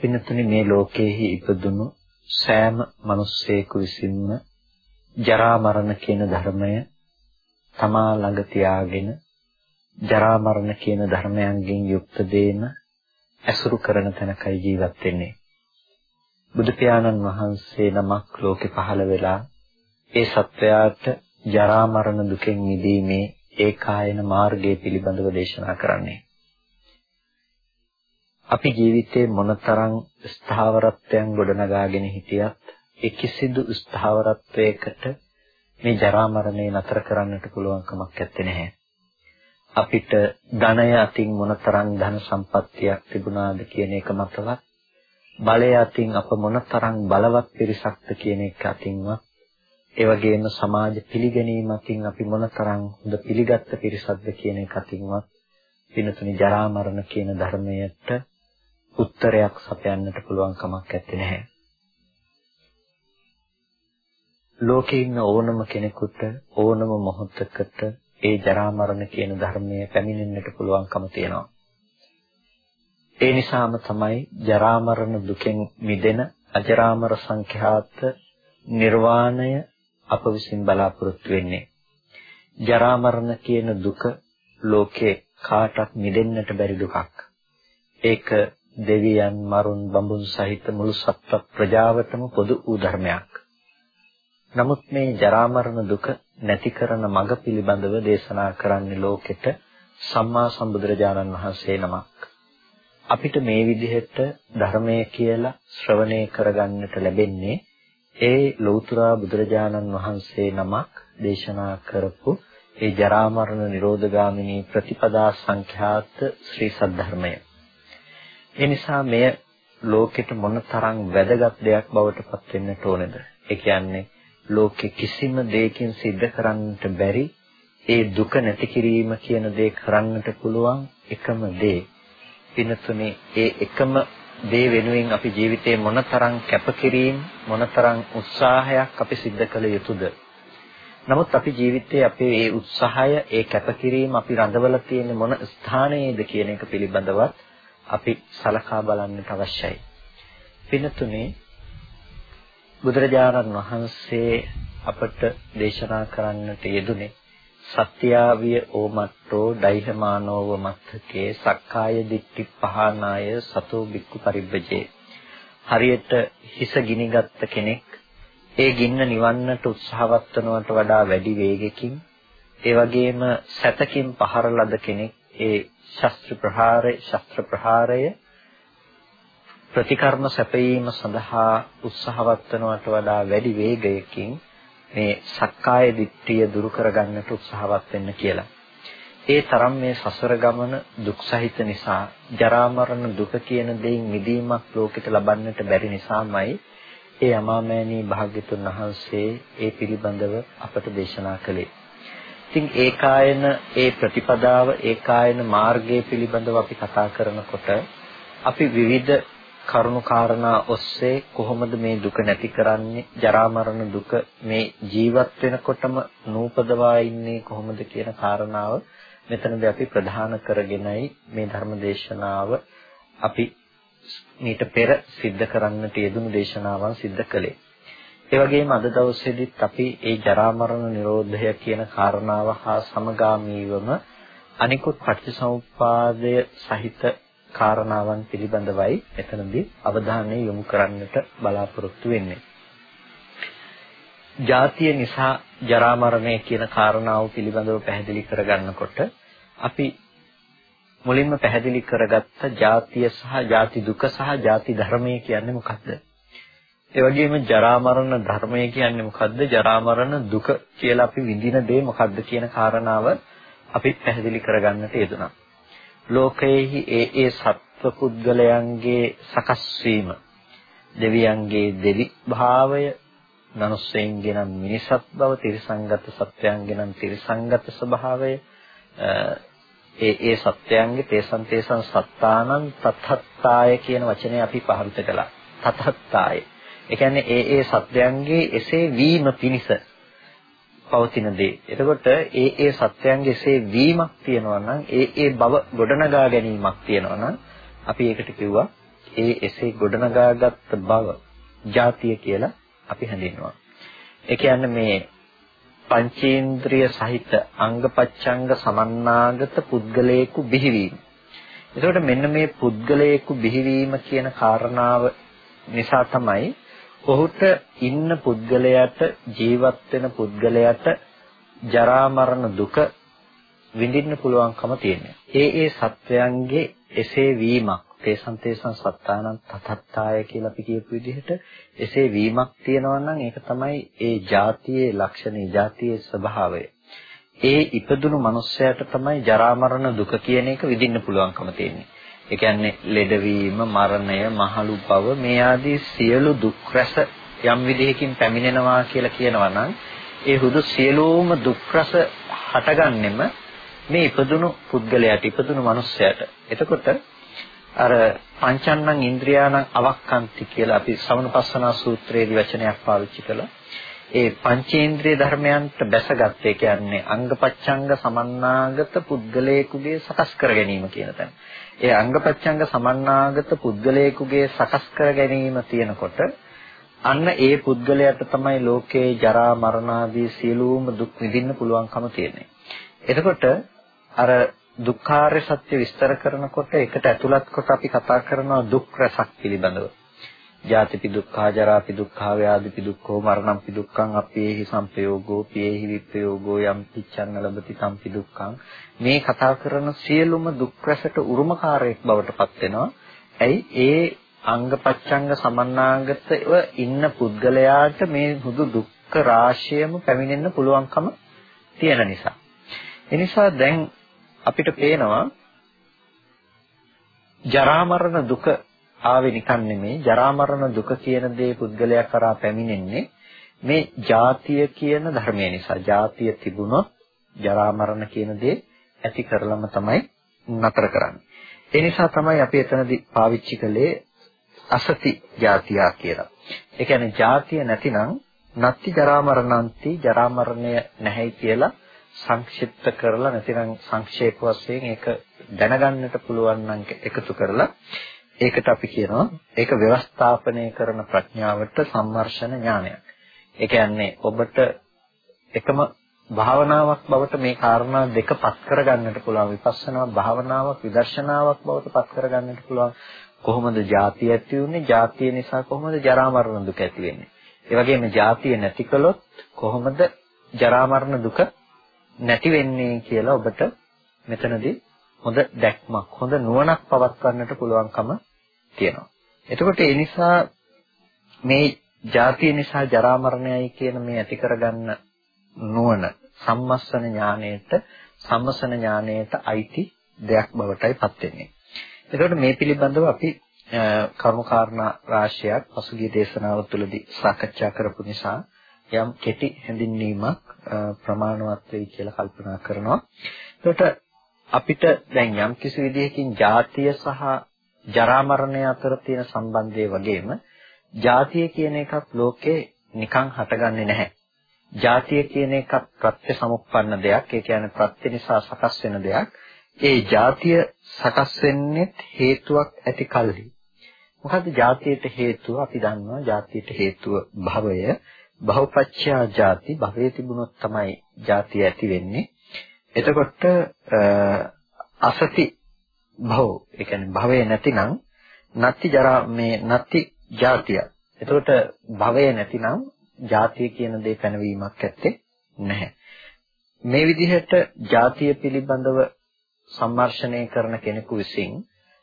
පින්තුනි මේ ලෝකයේහි ඉපදුණු සෑම මිනිස්සෙකු විසින්ම ජරා මරණ කියන ධර්මය තමා ළඟ තියාගෙන ජරා මරණ කියන ධර්මයන්ගෙන් යුක්ත දේන ඇසුරු කරන තැනකයි ජීවත් වෙන්නේ. බුදු පියාණන් වහන්සේ නමක් ලෝකේ පහළ වෙලා ඒ සත්වයාට ජරා මරණ දුකෙන් මිදීමේ ඒකායන මාර්ගය පිළිබඳව දේශනා කරන්නේ. අපි ජීවිතේ මොනතරම් ස්ථාවරත්වයන් ගොඩනගාගෙන හිටියත් ඒ කිසිදු ස්ථාවරත්වයකට මේ ජරා මරණය නතර කරන්නට පුළුවන් කමක් නැත්තේ අපිට ධනය අතින් මොනතරම් ධන සම්පත්තියක් තිබුණාද කියන එක මතවත් බලය අතින් අප මොනතරම් බලවත් පිරිසක්ද කියන එක අතින්වත් ඒ වගේම සමාජ පිළිගැනීමකින් අපි මොනතරම් හොඳ පිළිගත්ත පිරිසක්ද කියන එක අතින්වත් පිනතුනි ජරා මරණ කියන ධර්මයට උත්තරයක් සපයන්නට පුළුවන් කමක් නැත්තේ. ලෝකේ ඉන්න ඕනම කෙනෙකුට ඕනම මොහොතකට ඒ ජරා මරණ කියන ධර්මය පැමිණෙන්නට පුළුවන්කම තියෙනවා. ඒ නිසාම තමයි ජරා මරණ දුකෙන් මිදෙන අජරාමර සංඛ්‍යාත නිර්වාණය අප විසින් බලාපොරොත්තු වෙන්නේ. ජරා මරණ කියන දුක ලෝකේ කාටවත් මිදෙන්නට බැරි දුකක්. ඒක දෙවියන් මරුන් බඹුන් සහිත මුළු සත්ත්ව ප්‍රජාවටම පොදු වූ ධර්මයක්. නමුත් මේ ජරා මරණ දුක නැති කරන මඟ පිළිබඳව දේශනා කරන්නේ ලෝකෙට සම්මා සම්බුදුරජාණන් වහන්සේ නමක්. අපිට මේ විදිහට ධර්මය කියලා ශ්‍රවණය කරගන්නට ලැබෙන්නේ ඒ ලෞතර බුදුරජාණන් වහන්සේ නමක් දේශනා කරපු ඒ ජරා මරණ නිරෝධගාමිනී ප්‍රතිපදා සංඛ්‍යාත ශ්‍රී සද්ධර්මය. ඒ නිසා මෙය ලෝකෙට මොනතරම් වැදගත් දෙයක් බවට පත් වෙන්නට ඕනේද? ඒ කියන්නේ ලෝකෙ කිසිම දෙයකින් සිද්ධ කරන්නට බැරි ඒ දුක නැති කිරීම කියන දේ කරන්නට පුළුවන් එකම දේ. පිනතුනේ ඒ එකම දේ වෙනුවෙන් අපි ජීවිතේ මොනතරම් කැපකිරීම මොනතරම් උත්සාහයක් අපි සිද්ධ කළ යුතුද නමුත් අපි ජීවිතයේ අපේ ඒ උත්සාහය ඒ කැපකිරීම අපි රඳවලා තියෙන මොන ස්ථානයේද කියන එක පිළිබඳවත් අපි සලකා බලන්නට අවශ්‍යයි. පින්තුනේ බුදුරජාණන් වහන්සේ අපට දේශනා කරන්නට යෙදුනේ සත්‍යාවිය ඕමට්ටෝ දෛහමානෝව මත්තකේ සක්කාය දිට්ඨි පහනාය සතෝ බික්කු පරිබ්බජේ හරියට හිස ගිනිගත්ත කෙනෙක් ඒ ගින්න නිවන්නට උත්සාහවත් වනවට වඩා වැඩි වේගකින් ඒ වගේම සැතකින් පහර ලද කෙනෙක් ඒ ශස්ත්‍ර ප්‍රහාරය ශස්ත්‍ර ප්‍රහාරය ප්‍රතිකර්ම සැපයීම සඳහා උත්සාහවත් වනවට වඩා වැඩි වේගයකින් මේ සක්කාය දිට්ඨිය දුරු කරගන්නට උත්සාහවත් වෙන්න කියලා. ඒ තරම් මේ සසර ගමන දුක් සහිත නිසා ජරා මරණ දුක කියන දෙයින් මිදීමක් ලෝකෙට ලබන්නට බැරි නිසාමයි ඒ අමාමෑණී භාග්‍යතුන් වහන්සේ ඒ පිළිබඳව අපට දේශනා කළේ. ඉතින් ඒකායන ඒ ප්‍රතිපදාව ඒකායන මාර්ගය පිළිබඳව අපි කතා කරනකොට අපි විවිධ කරුණු කාරණා ඔස්සේ කොහොමද මේ දුක නැති කරන්නේ ජරා මරණ දුක මේ ජීවත් වෙනකොටම නූපදවා ඉන්නේ කොහොමද කියන කාරණාව මෙතනදී අපි ප්‍රධාන කරගෙනයි මේ ධර්ම දේශනාව අපි මීට පෙර සිද්ධ කරන්නට යෙදුණු දේශනාවන් සිද්ධ කළේ. ඒ වගේම අද දවසේදීත් අපි ඒ ජරා මරණ නිරෝධය කියන කාරණාව හා සමගාමීවම අනිකුත් පටිච්චසමුප්පාදය සහිත කාරණාවන් පිළිබඳවයි එතනදී අවධානය යොමු කරන්නට බලාපොරොත්තු වෙන්නේ. ජාතිය නිසා ජරා මරණය කියන කාරණාව පිළිබඳව පැහැදිලි කරගන්නකොට අපි මුලින්ම පැහැදිලි කරගත්ත ජාතිය සහ ජාති දුක සහ ජාති ධර්මය කියන්නේ මොකක්ද? ඒ වගේම ජරා මරණ ධර්මය කියන්නේ මොකද්ද? ජරා මරණ දුක කියලා අපි විඳින දේ මොකද්ද කියන කාරණාව අපි පැහැදිලි කරගන්නට යෙදුණා. ලෝකයේහි ඒ ඒ සත්‍ය සත්ව පුද්ගලයන්ගේ සකස් වීම දෙවියන්ගේ දෙවි භාවය මනුස්සයන්ගේ නම් මිනිසත් බව තිරිසංගත සත්වයන්ගේ නම් තිරිසංගත ස්වභාවය ඒ ඒ සත්‍යයන්ගේ තේසන් තේසන් සත්තානං තතත්තාය කියන වචනේ අපි පාවිච්චි කළා. තතත්තාය. ඒ කියන්නේ ඒ ඒ සත්‍යයන්ගේ එසේ වීම පිණිස පවතින දේ. එතකොට ඒ ඒ සත්‍යයන්ගේ එසේ වීමක් තියෙනවා නම් ඒ ඒ බව ගොඩනගා ගැනීමක් තියෙනවා නම් අපි ඒකට කිව්වා ඒ එසේ ගොඩනගාගත් බව ಜಾතිය කියලා අපි හඳින්වනවා. ඒ කියන්නේ මේ පංචේන්ද්‍රිය සහිත අංගපච්ඡංග සමන්නාගත පුද්ගලයෙකු බිහිවීම. එතකොට මෙන්න මේ පුද්ගලයෙකු බිහිවීම කියන කාරණාව නිසා තමයි ඔහුට ඉන්න පුද්ගලයාට ජීවත් වෙන පුද්ගලයාට ජරා මරණ දුක විඳින්න පුළුවන්කම තියෙනවා. ඒ ඒ සත්වයන්ගේ එසේ වීමක් තේසං තේසං සත්තානං තතත්තාය කියලා අපි කියපු විදිහට එසේ වීමක් තියෙනවා නම් ඒක තමයි ඒ જાතියේ ලක්ෂණේ જાතියේ ස්වභාවය. ඒ ඉපදුණු මනුස්සයාට තමයි ජරා මරණ දුක කියන එක විඳින්න පුළුවන්කම තියෙන්නේ. ඒ කියන්නේ ලෙඩවීම, මරණය, මහලු බව මේ ආදී සියලු දුක් රැස යම් විදිහකින් පැමිණෙනවා කියලා කියනවා නම් ඒ හුදු සියලුම දුක් රස හටගන්නෙම මේ ඉපදුණු පුද්ගලයාට ඉපදුණු මනුස්සයාට. එතකොට අර පංචන්නං ඉන්ද්‍රියාණං අවක්칸ති කියලා අපි සමනපස්සනා සූත්‍රයේදී වචනයක් පාවිච්චි කළා. ඒ පංචේන්ද්‍රිය ධර්මයන්ට බැසගත්තේ කියන්නේ අංගපච්ඡංග සමන්නාගත පුද්ගලයෙකුගේ සකස් කර ගැනීම කියන තැන. ඒ අංගපච්ඡංග සමන්නාගත පුද්ගලයෙකුගේ සකස් කර ගැනීම තියෙනකොට අන්න ඒ පුද්ගලයාට තමයි ලෝකේ ජරා මරණ ආදී සියලුම දුක් විඳින්න පුළුවන්කම තියෙන්නේ. එතකොට අර දුක්ඛාරය සත්‍ය විස්තර කරනකොට ඒකට ඇතුළත් කොට අපි කතා කරනවා දුක් රසක් පිළිබඳව. ජාතිපි දුක්ඛා ජරාපි දුක්ඛා ව්‍යාධිපි දුක්ඛෝ මරණම්පි දුක්ඛං අපේහි සම්පයෝගෝ පියේහි විප්‍රයෝගෝ යම් පිච්ඡන්න ලබති සම්පි දුක්ඛං මේ කතා කරන සියලුම දුක් රසට උරුමකාරයක් බවට පත් වෙනවා. ඇයි ඒ අංග පච්ඡංග සමන්නාගතව ඉන්න පුද්ගලයාට මේ හුදු දුක්ඛ රාශියම පැමිණෙන්න පුළුවන්කම තියෙන නිසා. එනිසා දැන් අපිට පේනවා ජරා මරණ දුක ආවේ නිකන් නෙමෙයි ජරා මරණ දුක කියන දේ පුද්ගලයා කරා පැමිණෙන්නේ මේ ජාතිය කියන ධර්මය නිසා. ජාතිය තිබුණොත් ජරා මරණ කියන දේ ඇති කරලම තමයි නතර කරන්නේ. ඒ නිසා තමයි අපි එතනදී පාවිච්චි කළේ අසති ජාතියා කියලා. ඒ කියන්නේ ජාතිය නැතිනම් නත්ති ජරා මරණන්ති ජරා මරණය නැහැයි කියලා සංක්ෂිප්ත කරලා නැතිනම් සංක්ෂේප වශයෙන් ඒක දැනගන්නට පුළුවන් නම් එකතු කරලා ඒකට අපි කියනවා ඒක ව්‍යවස්ථාපනය කරන ප්‍රඥාවට සම්මර්ෂණ ඥානයක්. ඒ කියන්නේ ඔබට එකම භාවනාවක් බවට මේ කාරණා දෙක පත් කරගන්නට පුළුවන් විපස්සනා භාවනාවක් විදර්ශනාවක් බවට පත් කරගන්නට පුළුවන්. කොහොමද ಜಾති ඇති වුනේ ಜಾතිය නිසා කොහොමද ජරා මරණ දුක ඇති වෙන්නේ? ඒ වගේම ಜಾතිය නැති කළොත් කොහොමද ජරා මරණ දුක නැති වෙන්නේ කියලා ඔබට මෙතනදී හොඳ දැක්මක් හොඳ නුවණක් පවත්වන්නට පුළුවන්කම තියෙනවා. එතකොට ඒ නිසා මේ ජාතිය නිසා ජරා මරණයයි කියන මේ ඇති කරගන්න නුවණ සම්මස්සන ඥාණයට සම්මසන ඥාණයට අයිති දෙයක් බවටයි පත් වෙන්නේ. එතකොට මේ පිළිබඳව අපි කරුණාකාරණා රාශියක් පසුගිය දේශනාව තුළදී සාකච්ඡා කරපු නිසා යම් කෙටි හැඳින්වීමක් ප්‍රමාණවත් වෙයි කියලා කල්පනා කරනවා. එතකොට අපිට දැන් යම් කිසි විදිහකින් ජාතිය සහ ජරා මරණය අතර තියෙන සම්බන්ධය වගේම ජාතිය කියන එකක් ලෝකේ නිකන් හටගන්නේ නැහැ. ජාතිය කියන එකක් ප්‍රත්‍ය සමුප්පන්න දෙයක්. ඒ කියන්නේ ප්‍රත්‍ය නිසා සකස් වෙන දෙයක්. ඒ ජාතිය සකස් වෙන්නේ හේතුවක් ඇති කල්හි. මොකද්ද ජාතියට හේතුව? අපි දන්නවා ජාතියට හේතුව භවය. භවපච්චයා ජාති භවයේ තිබුණොත් තමයි ජාතිය ඇති වෙන්නේ. එතකොට අසති භව ඒ කියන්නේ භවය නැතිනම් නත්ති ජරා මේ නත්ති ජාතිය. එතකොට භවය නැතිනම් ජාතිය කියන දේ පැනවීමක් ඇත්තේ නැහැ. මේ විදිහට ජාතිය පිළිබඳව සම්මර්ෂණය කරන කෙනෙකු විසින්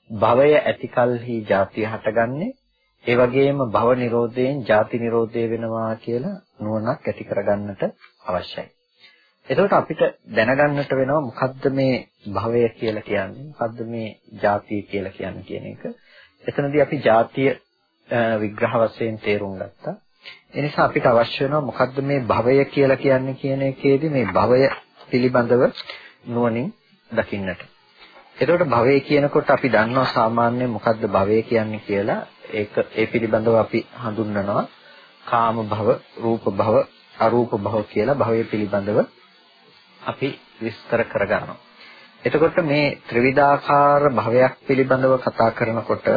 භවය ඇතිකල්හි ජාතිය හටගන්නේ ඒ වගේම භව නිරෝධයෙන් ජාති නිරෝධය වෙනවා කියලා නුවණක් ඇති කරගන්නට අවශ්‍යයි. එතකොට අපිට දැනගන්නට වෙනවා මොකද්ද මේ භවය කියලා කියන්නේ මොකද්ද මේ ජාතිය කියලා කියන්නේ කියන එක. එතනදී අපි ජාතිය විග්‍රහ වශයෙන් තේරුම් ගත්තා. ඒ නිසා අපිට අවශ්‍ය වෙනවා මොකද්ද මේ භවය කියලා කියන්නේ කියන එකේදී මේ භවය පිළිබඳව නුවණින් දකින්නට. එතකොට භවය කියනකොට අපි දන්නවා සාමාන්‍යයෙන් මොකද්ද භවය කියන්නේ කියලා. ඒක ඒ පිළිබඳව අපි හඳුන්වනවා කාම භව, රූප භව, අරූප භව කියලා භවය පිළිබඳව අපි විස්තර කරගන්නවා. එතකොට මේ ත්‍රිවිධාකාර භවයක් පිළිබඳව කතා කරනකොට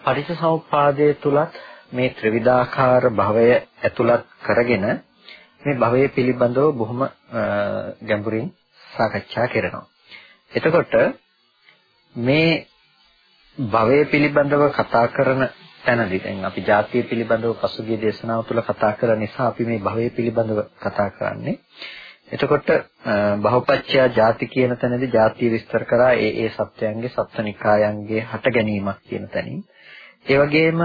පටිච්චසමුප්පාදයේ තුලත් මේ ත්‍රිවිධාකාර භවය ඇතුළත් කරගෙන මේ භවය පිළිබඳව බොහොම ගැඹුරින් සාකච්ඡා කරනවා. එතකොට මේ භවය පිළිබඳව කතා කරන තැනදී දැන් අපි ජාතිය පිළිබඳව පසුගිය දේශනාව තුළ කතා කරන නිසා අපි මේ භවය පිළිබඳව කතා කරන්නේ. එතකොට බහුපච්චය ಜಾති කියන තැනදී ಜಾතිය විස්තර කරා ඒ ඒ සත්‍යයන්ගේ සත්ත්වනිකායන්ගේ හට ගැනීමක් කියන තැනින්. ඒ වගේම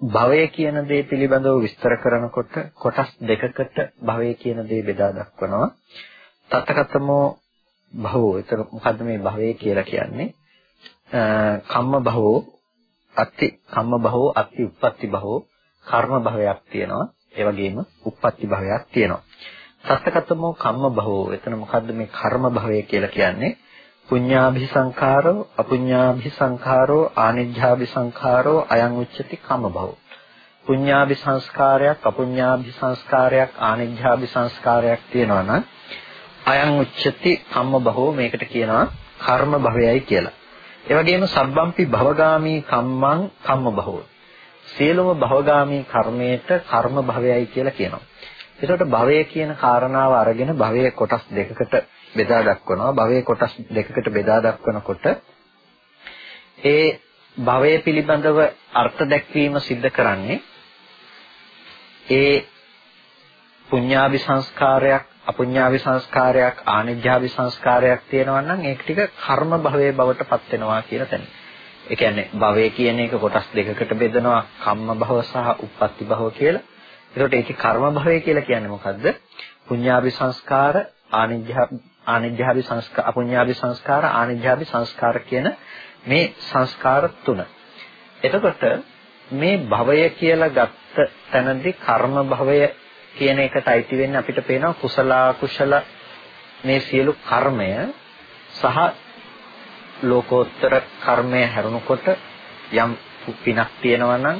භවය කියන දේ පිළිබඳව විස්තර කරනකොට කොටස් දෙකකට භවය කියන දේ බෙදා දක්වනවා. තතකතමෝ භවෝ. එතන මොකද්ද මේ භවය කියලා කියන්නේ? කම්ම භවෝ අත්ති කම්ම භවෝ අත්ති උප්පත්ති භවෝ. කර්ම භවයක් තියෙනවා. ඒ වගේම උප්පත්ති භවයක් තියෙනවා. සත්කතමෝ කම්ම භවෝ එතන මොකද්ද මේ කර්ම භවය කියලා කියන්නේ පුඤ්ඤාභි සංඛාරෝ අපුඤ්ඤාභි සංඛාරෝ ආනිජ්ජාභි සංඛාරෝ අයං උච්චති කම්ම භවෝ පුඤ්ඤාභි සංස්කාරයක් අපුඤ්ඤාභි සංස්කාරයක් ආනිජ්ජාභි සංස්කාරයක් තියෙනවා නම් අයං උච්චති කම්ම භවෝ මේකට කියනවා කර්ම භවයයි කියලා. ඒ වගේම සබ්බම්පි භවගාමී කම්මං කම්ම භවෝ. සියලුම භවගාමී කර්මයට කර්ම භවයයි කියලා කියනවා. එතකොට භවය කියන කාරණාව අරගෙන භවයේ කොටස් දෙකකට බෙදා දක්වනවා. භවයේ කොටස් දෙකකට බෙදා දක්වනකොට ඒ භවය පිළිබඳව අර්ථ දැක්වීම සිද්ධ කරන්නේ ඒ පුඤ්ඤාභි සංස්කාරයක් අපුඤ්ඤාභි සංස්කාරයක් ආනිජ්ජාභි සංස්කාරයක් තියෙනවා නම් ඒක ටික කර්ම භවයේ බවට පත් වෙනවා කියන තැන. ඒ කියන්නේ භවය කියන එක කොටස් දෙකකට බෙදනවා කම්ම භව සහ උප්පත්ති භව කියලා. ඒකට ඒකේ කර්ම භවය කියලා කියන්නේ මොකද්ද? පුඤ්ඤාභි සංස්කාර, ආනිජ්ජාභි සංස්කාර, අපුඤ්ඤාභි සංස්කාර, ආනිජ්ජාභි සංස්කාර කියන මේ සංස්කාර තුන. එතකොට මේ භවය කියලා ගත්ත තැනදී කර්ම භවය කියන එකට අයිති වෙන්නේ අපිට පේනවා කුසල කුසල මේ සියලු කර්මය සහ ලෝකෝත්තර කර්මය හැරුණකොට යම් පිනක් තියෙනවා නම්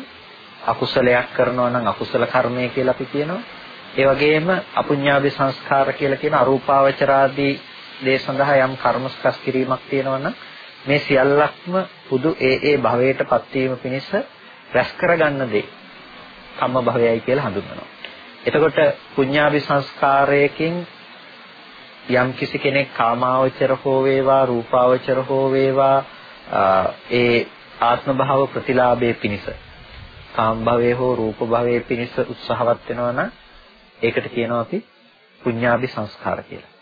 අකුසලයක් කරනවා නම් අකුසල කර්මය කියලා අපි කියනවා. ඒ වගේම අපුඤ්ඤාභි සංස්කාර කියලා කියන අරූපාවචරාදී දේ සඳහා යම් කර්මස්කස් කිරීමක් තියෙනවා නම් මේ සියල්ලක්ම පුදු ඒ ඒ භවයටපත් වීම පිණිස රැස් කරගන්න දේ කම්ම භවයයි කියලා හඳුන්වනවා. එතකොට පුඤ්ඤාභි සංස්කාරයකින් යම් කිසි කෙනෙක් කාමාවචර හෝ වේවා රූපාවචර හෝ වේවා ඒ ආත්ම භාව ප්‍රතිලාභයේ පිණිස කාම භවයේ හෝ රූප භවයේ පිණිස උත්සාහවත් වෙනවා නම් ඒකට කියනවා අපි පුඤ්ඤාභි සංස්කාර කියලා.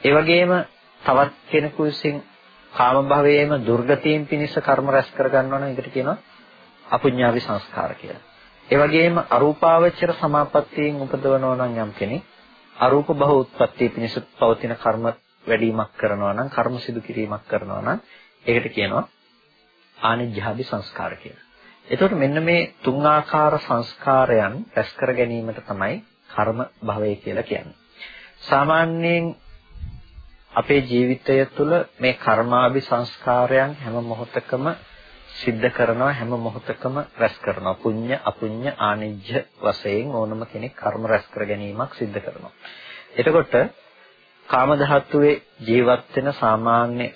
ඒ වගේම තවත් කෙනෙකු විසින් කාම භවයේම දුර්ගතීන් පිණිස කර්ම රැස් කර ගන්නවා නම් ඒකට කියනවා අපුඤ්ඤාභි සංස්කාර කියලා. ඒ වගේම අරූපාවචර සමාපත්තියෙන් උපදවනවා නම් යම් කෙනෙක් අරූප භව උත්පත්ති පිණිස පවතින කර්ම වැඩිමක් කරනවා නම් කර්ම සිදු කිරීමක් කරනවා නම් ඒකට කියනවා ආනිජ්ජාභි සංස්කාර කියලා. එතකොට මෙන්න මේ තුන් ආකාර සංස්කාරයන් රැස් කර ගැනීමට තමයි කර්ම භවය කියලා කියන්නේ. සාමාන්‍යයෙන් අපේ ජීවිතය තුළ මේ කර්මාභි සංස්කාරයන් හැම මොහොතකම සිද්ධ කරනවා හැම මොහොතකම රැස් කරනවා පුඤ්ඤ අපුඤ්ඤ ආනිජ්ජ වශයෙන් ඕනම කෙනෙක් කර්ම රැස් කර ගැනීමක් සිද්ධ කරනවා එතකොට කාම ධාතුවේ ජීවත් වෙන සාමාන්‍ය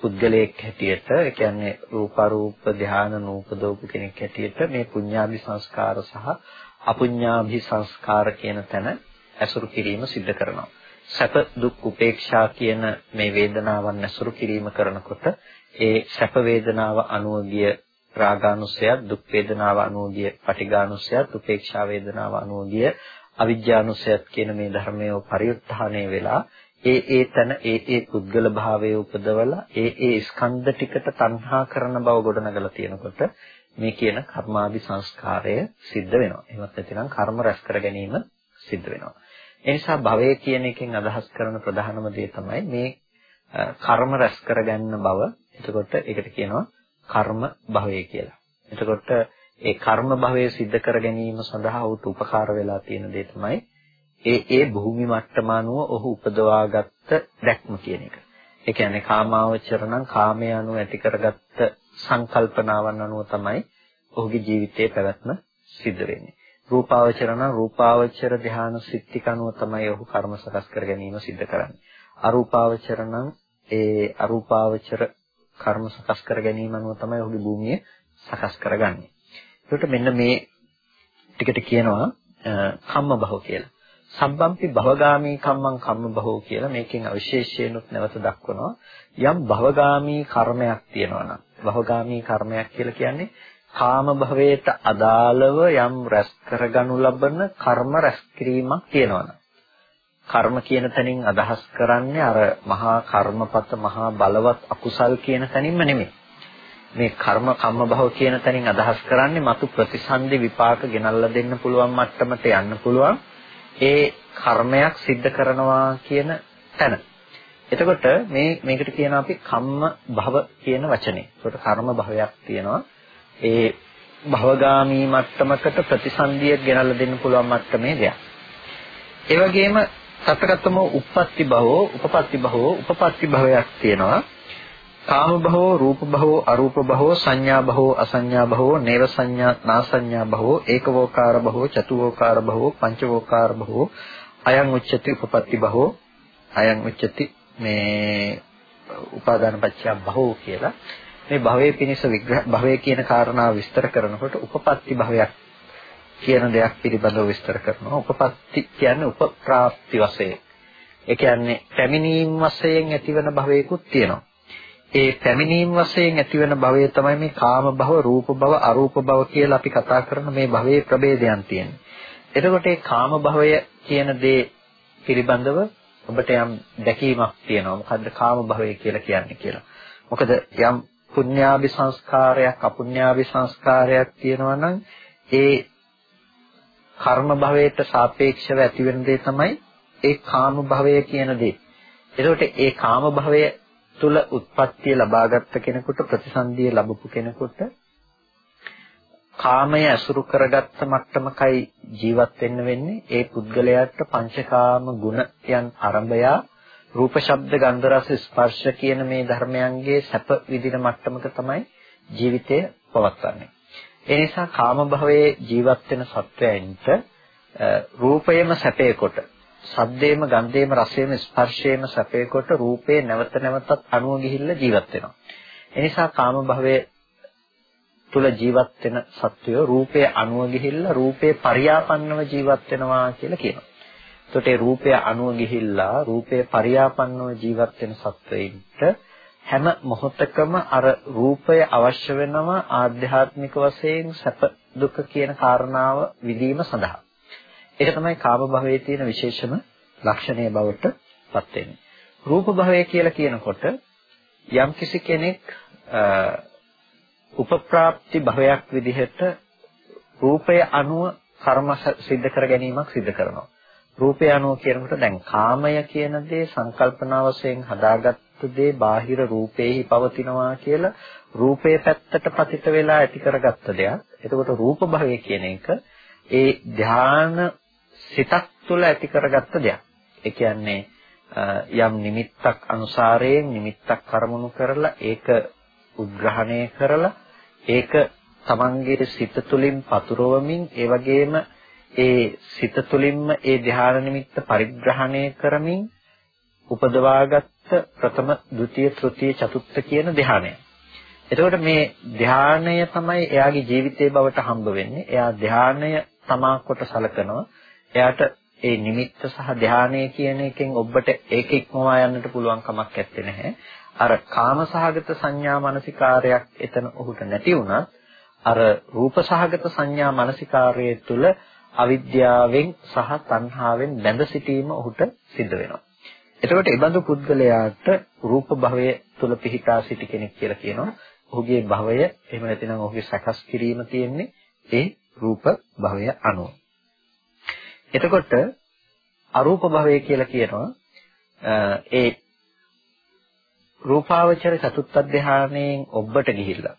පුද්ගලයෙක් හැටියට ඒ කියන්නේ රූපාරූප ධාන නූපදෝප කෙනෙක් හැටියට මේ පුඤ්ඤාභි සංස්කාර සහ අපුඤ්ඤාභි සංස්කාර කියන තැන ඇසුරු කිරීම සිද්ධ කරනවා. සැප දුක් උපේක්ෂා කියන මේ වේදනාවන් ඇසුරු කිරීම කරනකොට ඒ සැප වේදනාව අනුවගිය රාගානුසයත් දුක් වේදනාව අනුවගිය පටිඝානුසයත් උපේක්ෂා වේදනාව අනුවගිය අවිජ්ජානුසයත් කියන මේ ධර්මයේ පරිඋත්ථානය වෙලා ඒ ඒ තන ඒ ඒ පුද්ගල භාවයේ උපදවලා ඒ ඒ ස්කන්ධ ටිකට තණ්හා කරන බව ගොඩනගලා තියෙනකොට මේ කියන කර්මාදි සංස්කාරය සිද්ධ වෙනවා. එහෙමත් නැතිනම් කර්ම රැස් කර ගැනීම සිද්ධ වෙනවා. ඒ නිසා භවය කියන එකෙන් අදහස් කරන ප්‍රධානම දේ තමයි මේ කර්ම රැස් කරගන්න බව. එතකොට ඒකට කියනවා කර්ම භවය කියලා. එතකොට ඒ කර්ම භවය සිද්ධ කර ගැනීම සඳහා උට උපකාර වෙලා තියෙන දේ තමයි ඒ ඒ භූමි මට්ටම අනුව ඔහු උපදවාගත්ත දැක්ම කියන එක. ඒ කියන්නේ කාමාවචර නම් කාමයේ අනුව ඇති කරගත්ත සංකල්පනාවන් අනුව තමයි ඔහුගේ ජීවිතයේ පැවැත්ම සිද්ධ වෙන්නේ. රූපාවචර නම් රූපාවචර ධාන සිත්තික අනුව තමයි ඔහු කර්ම සකස් කර ගැනීම සිද්ධ කරන්නේ. අරූපාවචර නම් ඒ අරූපාවචර කර්ම සකස් කර ගැනීම අනුව තමයි ඔහුගේ භූමිය සකස් කරගන්නේ. ඒකට මෙන්න මේ ටිකට කියනවා කම්ම භව කියලා. සම්බම්පි භවගාමී කම්මං කම්ම භවෝ කියලා මේකෙන් අවිශේෂයෙන්ුත් නැවත දක්වනවා. යම් භවගාමී කර්මයක් තියෙනවා නම් භවගාමී කර්මයක් කියලා කියන්නේ කාම භවයට අදාළව යම් රැස් කරගනු ලබන කර්ම රැස් කිරීමක් තියෙනවා කර්ම කියන තැනින් අදහස් කරන්නේ අර මහා කර්මපත මහා බලවත් අකුසල් කියන තැනින්ම නෙමෙයි. මේ කර්ම කම්ම භව කියන තැනින් අදහස් කරන්නේ මතු ප්‍රතිසන්දි විපාක ගෙනල්ලා දෙන්න පුළුවන් මට්ටමට යන්න පුළුවන්. ඒ කර්මයක් සිද්ධ කරනවා කියන තැන. එතකොට මේ මේකට කියනවා අපි කම්ම භව කියන වචනේ. ඒකට කර්ම භවයක් තියෙනවා. ඒ භවගාමී මට්ටමකට ප්‍රතිසන්දියක් ගෙනල්ලා දෙන්න පුළුවන් මට්ටමේ දෙයක්. ඒ වගේම සතරගතම උප්පත්ති භවෝ, උපපත්ති භවෝ, උපපත්ති භවයක් තියෙනවා. කාම භවෝ රූප භවෝ අරූප භවෝ සංඥා භවෝ අසංඥා භවෝ නේව සංඥා නාසංඥා භවෝ ඒකවෝකාර භවෝ චතුවෝකාර භවෝ පංචවෝකාර භවෝ අයං උච්චති උපපත්ති භවෝ අයං උච්චති මේ උපාදාන පත්‍ය භවෝ කියලා. මේ භවයේ පිනිස විග්‍රහ භවයේ කියන කාරණාව විස්තර කරනකොට උපපත්ති භවයක් කියන දෙයක් පිළිබඳව විස්තර කරනවා. උපපත්ති කියන්නේ උපප්‍රාප්ති වශයෙන්. ඒ කියන්නේ පැමිණීම් වශයෙන් ඇතිවන භවයකුත් තියෙනවා. ඒ පැමිණීම් වශයෙන් ඇතිවන භවය තමයි මේ කාම භව, රූප භව, අරූප භව කියලා අපි කතා කරන මේ භවයේ ප්‍රභේදයන් තියෙන්නේ. එතකොට මේ කාම භවය කියන දේ පිළිබඳව ඔබට යම් දැකීමක් තියෙනවා. මොකද්ද කාම භවය කියලා කියන්නේ කියලා. මොකද යම් පුඤ්ඤාභි සංස්කාරයක් අපුඤ්ඤාභි සංස්කාරයක් තියෙනවා නම් ඒ කර්ම භවයට සාපේක්ෂව ඇතිවෙන දේ තමයි ඒ කාම භවය කියන දේ. එතකොට ඒ කාම භවය තුල උත්පත්තිය ලබාගත් කෙනෙකුට ප්‍රතිසන්දිය ලැබපු කෙනෙකුට කාමය අසුරු කරගත්ත මට්ටමකයි ජීවත් වෙන්න වෙන්නේ. ඒ පුද්ගලයාට පංචකාම ගුණයන් අරඹය රූප ශබ්ද ගන්ධ රස ස්පර්ශ කියන මේ ධර්මයන්ගේ සැප විඳින මට්ටමක තමයි ජීවිතය පවත්වන්නේ. ඒ නිසා කාම භවයේ ජීවත් වෙන සත්වයන්ට රූපයම සැපේ කොට සද්දේම ගන්ධේම රසේම ස්පර්ශේම සැපේ කොට රූපේ නැවත නැවතත් අනුව ගිහිල්ලා ජීවත් වෙනවා. ඒ නිසා කාම භවයේ තුල ජීවත් වෙන සත්වය රූපේ අනුව ගිහිල්ලා රූපේ පරියාපන්නව ජීවත් වෙනවා කියලා කියනවා. එතකොට ඒ රූපය අනුව ගිහිල්ලා රූපේ පරියාපන්නව ජීවත් වෙන සත්වයින්ට හැම මොහොතකම අර රූපය අවශ්‍ය වෙනවා ආධ්‍යාත්මික වශයෙන් සැප දුක කියන කාරණාව විදීම සඳහා. ඒක තමයි කාම භවයේ තියෙන විශේෂම ලක්ෂණය බවට පත් වෙන්නේ. රූප භවය කියලා කියනකොට යම්කිසි කෙනෙක් උපප්‍රාප්ති භවයක් විදිහට රූපය අනුව කර්ම සිද්ධ කර ගැනීමක් සිද්ධ කරනවා. රූපය අනුව කියනකොට දැන් කාමය කියන දේ සංකල්පනා වශයෙන් හදාගත්ත දේ බාහිර රූපේහි පවතිනවා කියලා රූපේ පැත්තට පතිත වෙලා ඇති කරගත්ත දෙයක්. එතකොට රූප භවය කියන එක ඒ ධාන සිතක් තුළ ඇති කරගත්ත දෙයක්. ඒ කියන්නේ යම් නිමිත්තක් අනුසාරයෙන් නිමිත්තක් කරමුණු කරලා ඒක උද්ග්‍රහණය කරලා ඒක තමන්ගේ සිත තුළින් පතුරවමින් ඒ වගේම ඒ සිත තුළින්ම ඒ ධ්‍යාන නිමිත්ත පරිග්‍රහණය කරමින් උපදවාගත්ත ප්‍රථම, ဒုတိ ය, තෘතිය, චතුර්ථ කියන ධ්‍යානය. එතකොට මේ ධ්‍යානය තමයි එයාගේ ජීවිතයේ බවට හම්බ වෙන්නේ. එයා ධ්‍යානය තමා කොට සලකනවා. එයාට ඒ නිමිත්ත සහ ධානය කියන එකෙන් ඔබට ඒක ඉක්මවා යන්නට පුළුවන් කමක් නැත්තේ නැහැ. අර කාමසහගත සංඥා මානසිකාරයක් එතන ඔහුට නැති වුණත් අර රූපසහගත සංඥා මානසිකාරයේ තුල අවිද්‍යාවෙන් සහ තණ්හාවෙන් බැඳ සිටීම ඔහුට සිද්ධ වෙනවා. එතකොට ඒ බඳු පුද්ගලයාට රූප භවය තුල පිහිටා සිටි කෙනෙක් කියලා කියනවා. ඔහුගේ භවය එහෙම නැතිනම් ඔහුගේ සකස් කිරීම තියෙන්නේ ඒ රූප භවය අනුව. එතකොට අරූප භවය කියලා කියනවා. ඒ රූපාවචර චතුත්ථ ධානයෙන් ඔබට ගිහිල්ලා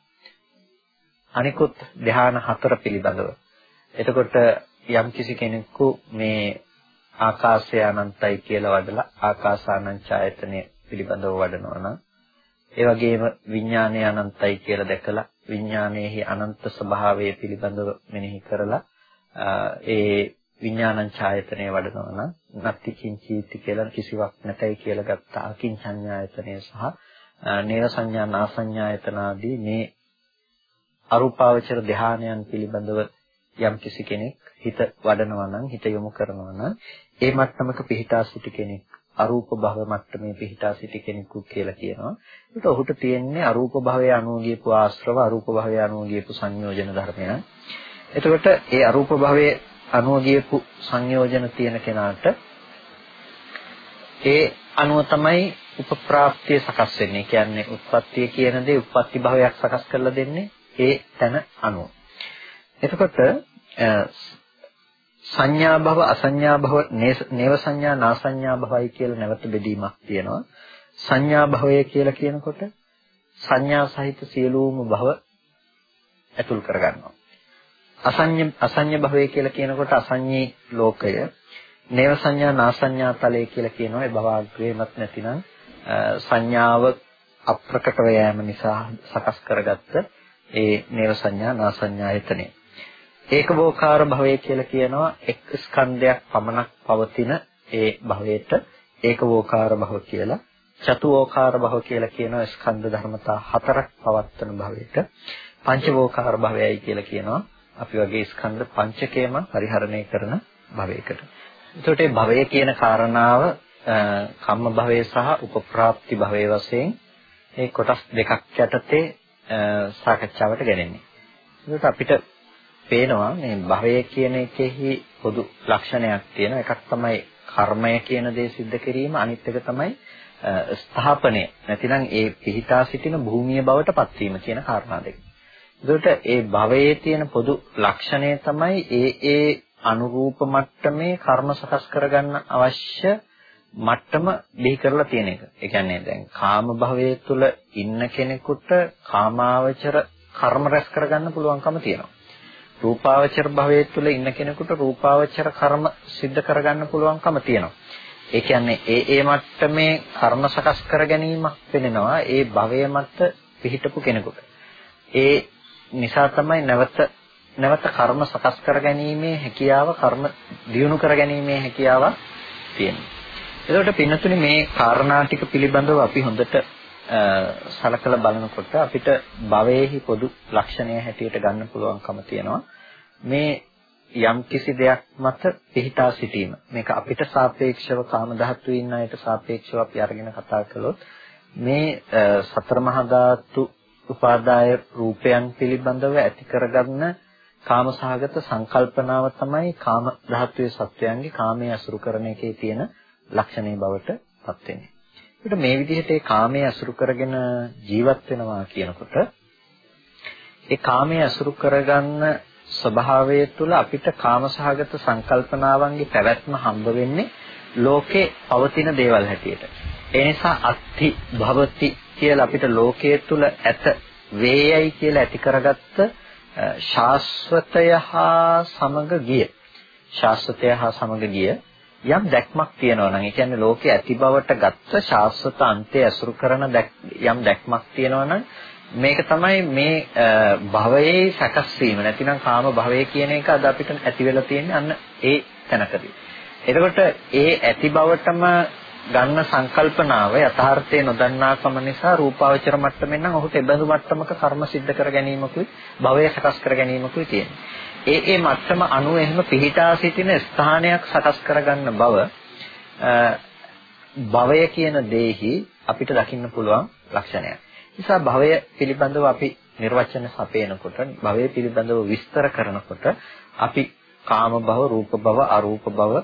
අනිකුත් ධාන හතර පිළිබඳව. එතකොට යම් කිසි කෙනෙකු මේ ආකාශය අනන්තයි කියලා වඩලා ආකාසානංචායතනය පිළිබඳව වඩනවා නම් ඒ වගේම විඥානය අනන්තයි කියලා දැකලා විඥානයේහි අනන්ත ස්වභාවය පිළිබඳව මෙනෙහි කරලා ඒ විඥානං ඡායතනය වඩනවා නම් නත්ති කිංචීති කියලා කිසිවක් නැතයි කියලා ගත්ත අකින්චඤ්ඤායතනය සහ නේව සංඥා නාසඤ්ඤායතන ආදී මේ අරූපාවචර ධානයන් පිළිබඳව යම් කිසි කෙනෙක් හිත වඩනවා නම් හිත යොමු කරනවා නම් ඒ මට්ටමක පිහිටා සිටි කෙනෙක් අරූප භව මට්ටමේ පිහිටා සිටි කෙනෙකු කියලා කියනවා. ඒකට ඔහුට තියෙන්නේ අරූප භවයේ අනුව ගියපු ආශ්‍රව අරූප භවයේ අනුව ගියපු සංයෝජන ධර්මයන්. එතකොට ඒ අරූප භවයේ අනුව ගියපු සංයෝජන තියෙන කෙනාට ඒ අනුව තමයි උපප්‍රාප්තිය සකස් වෙන්නේ. කියන්නේ උත්පත්තිය කියන දේ උත්පත්ති භවයක් සකස් කරලා දෙන්නේ ඒ තන අනුව. එතකොට සංඥා භව අසංඥා භව නේව සංඥා නාසංඥා භවයි කියලා නැවත බෙදීමක් තියෙනවා. සංඥා භවය කියලා කියනකොට සංඥා සහිත සියලුම භව ඇතුල් කරගන්නවා. අසඤ්ඤ අසඤ්ඤ භවය කියලා කියනකොට අසඤ්ඤී ලෝකය නේව සංඥා නාසඤ්ඤා තලය කියලා කියනවා. ඒ භවග්‍රේමත් නැතිනම් සංඥාව අප්‍රකටව යෑම නිසා සකස් කරගත්ත ඒ නේව සංඥා නාසඤ්ඤායතනෙ ඒකවෝකාර භවය කියලා කියනවා. එක් ස්කන්ධයක් පමණක් පවතින ඒ භවයට ඒකවෝකාර භව කියලා. චතුවෝකාර භව කියලා කියනවා. ස්කන්ධ ධර්මතා හතරක් පවත්වන භවයට. පංචවෝකාර භවයයි කියලා කියනවා. අපි වගේ ස්කන්ධ පංචකයම පරිහරණය කරන භවයකට. එතකොට මේ භවය කියන කාරණාව කම්ම භවය සහ උපප්‍රාප්ති භවය වශයෙන් මේ කොටස් දෙකක් යටතේ සාකච්ඡාවට ගැනෙන්නේ. එතකොට අපිට පේනවා මේ භවය කියන එකෙහි පොදු ලක්ෂණයක් තියෙන එකක් තමයි කර්මය කියන දේ සිද්ධ කිරීම අනිත් එක තමයි ස්ථාපනය නැතිනම් ඒ පිහිටා සිටින භූමිය බවට පත්වීම කියන කාරණා දෙක. ඒකට ඒ භවයේ තියෙන පොදු ලක්ෂණය තමයි ඒ ඒ අනුරූප මට්ටමේ කර්ම සකස් කරගන්න අවශ්‍ය මට්ටම බිහි කරලා තියෙන එක. ඒ කියන්නේ දැන් කාම භවයේ තුල ඉන්න කෙනෙකුට කාමාවචර කර්ම රැස් කරගන්න පුළුවන්කම තියෙනවා. රූපාවචර භවයේ තුල ඉන්න කෙනෙකුට රූපාවචර කර්ම સિદ્ધ කරගන්න පුළුවන්කම තියෙනවා. ඒ කියන්නේ ඒ ඒ මට්ටමේ කර්ම සකස් කර ගැනීමක් වෙනවා ඒ භවය මත පිහිටපු කෙනෙකුට. ඒ නිසා තමයි නැවත නැවත කර්ම සකස් කර ගැනීමේ හැකියාව කර්ම දියුණු කර ගැනීමේ හැකියාව තියෙනවා. එතකොට පින්නතුනි මේ කාරණා ටික පිළිබඳව අපි හොඳට සලකලා බලනකොට අපිට භවයේහි පොදු ලක්ෂණය හැටියට ගන්න පුළුවන්කම තියෙනවා මේ යම් කිසි දෙයක් මත පිහිටා සිටීම මේක අපිට සාපේක්ෂව කාම ධාතු ඉන්න අයට සාපේක්ෂව අපි අරගෙන කතා කළොත් මේ සතර මහා ධාතු උපාදාය රූපයන් පිළිබඳව ඇති කරගන්න කාමසහගත සංකල්පනාව තමයි කාම ධාතුවේ සත්වයන්ගේ කාමයේ අසුරු කරන එකේ තියෙන ලක්ෂණේ බවට පත් වෙන්නේ. ඒකට මේ විදිහට ඒ කාමයේ අසුරු කරගෙන ජීවත් වෙනවා කියනකොට ඒ කාමයේ අසුරු කරගන්න ස්වභාවය තුළ අපිට කාමසහගත සංකල්පනාවන්ගේ පැවැත්ම හම්බ වෙන්නේ ලෝකේ පවතින දේවල් හැටියට. ඒ නිසා අත්ති භවති කියලා අපිට ලෝකයේ තුල ඇත. වේයයි කියලා ඇති කරගත්ත ශාස්වතය හා සමග ගිය. ශාස්වතය හා සමග ගිය යම් දැක්මක් තියෙනවා නම් ඒ කියන්නේ ලෝකයේ ඇති බවට ගත්ත ශාස්වත අන්තය අසුරු කරන යම් දැක්මක් තියෙනවා නම් මේක තමයි මේ භවයේ සකස් වීම. නැතිනම් කාම භවය කියන එක අද අපිට ඇති වෙලා තියෙන්නේ අන්න ඒ තැනකදී. එතකොට ඒ ඇති බවටම ගන්න සංකල්පනාව යථාර්ථයේ නොදන්නාකම නිසා රූපාවචර මට්ටමෙන් නම් ඔහුට එබඳු මට්ටමක කර්ම සිද්ධ කර ගැනීමකුයි භවය සකස් කර ගැනීමකුයි තියෙන්නේ. ඒ ඒ මට්ටම අනුව එහෙම පිහිටා සිටින ස්ථානයක් සකස් කරගන්න බව භවය කියන දෙෙහි අපිට දකින්න පුළුවන් ලක්ෂණයක්. නිසා භවය පිළිබඳව අපි නිර්වචන සපයනකොට භවය පිළිබඳව විස්තර කරනකොට අපි කාම භව, රූප භව, අරූප භව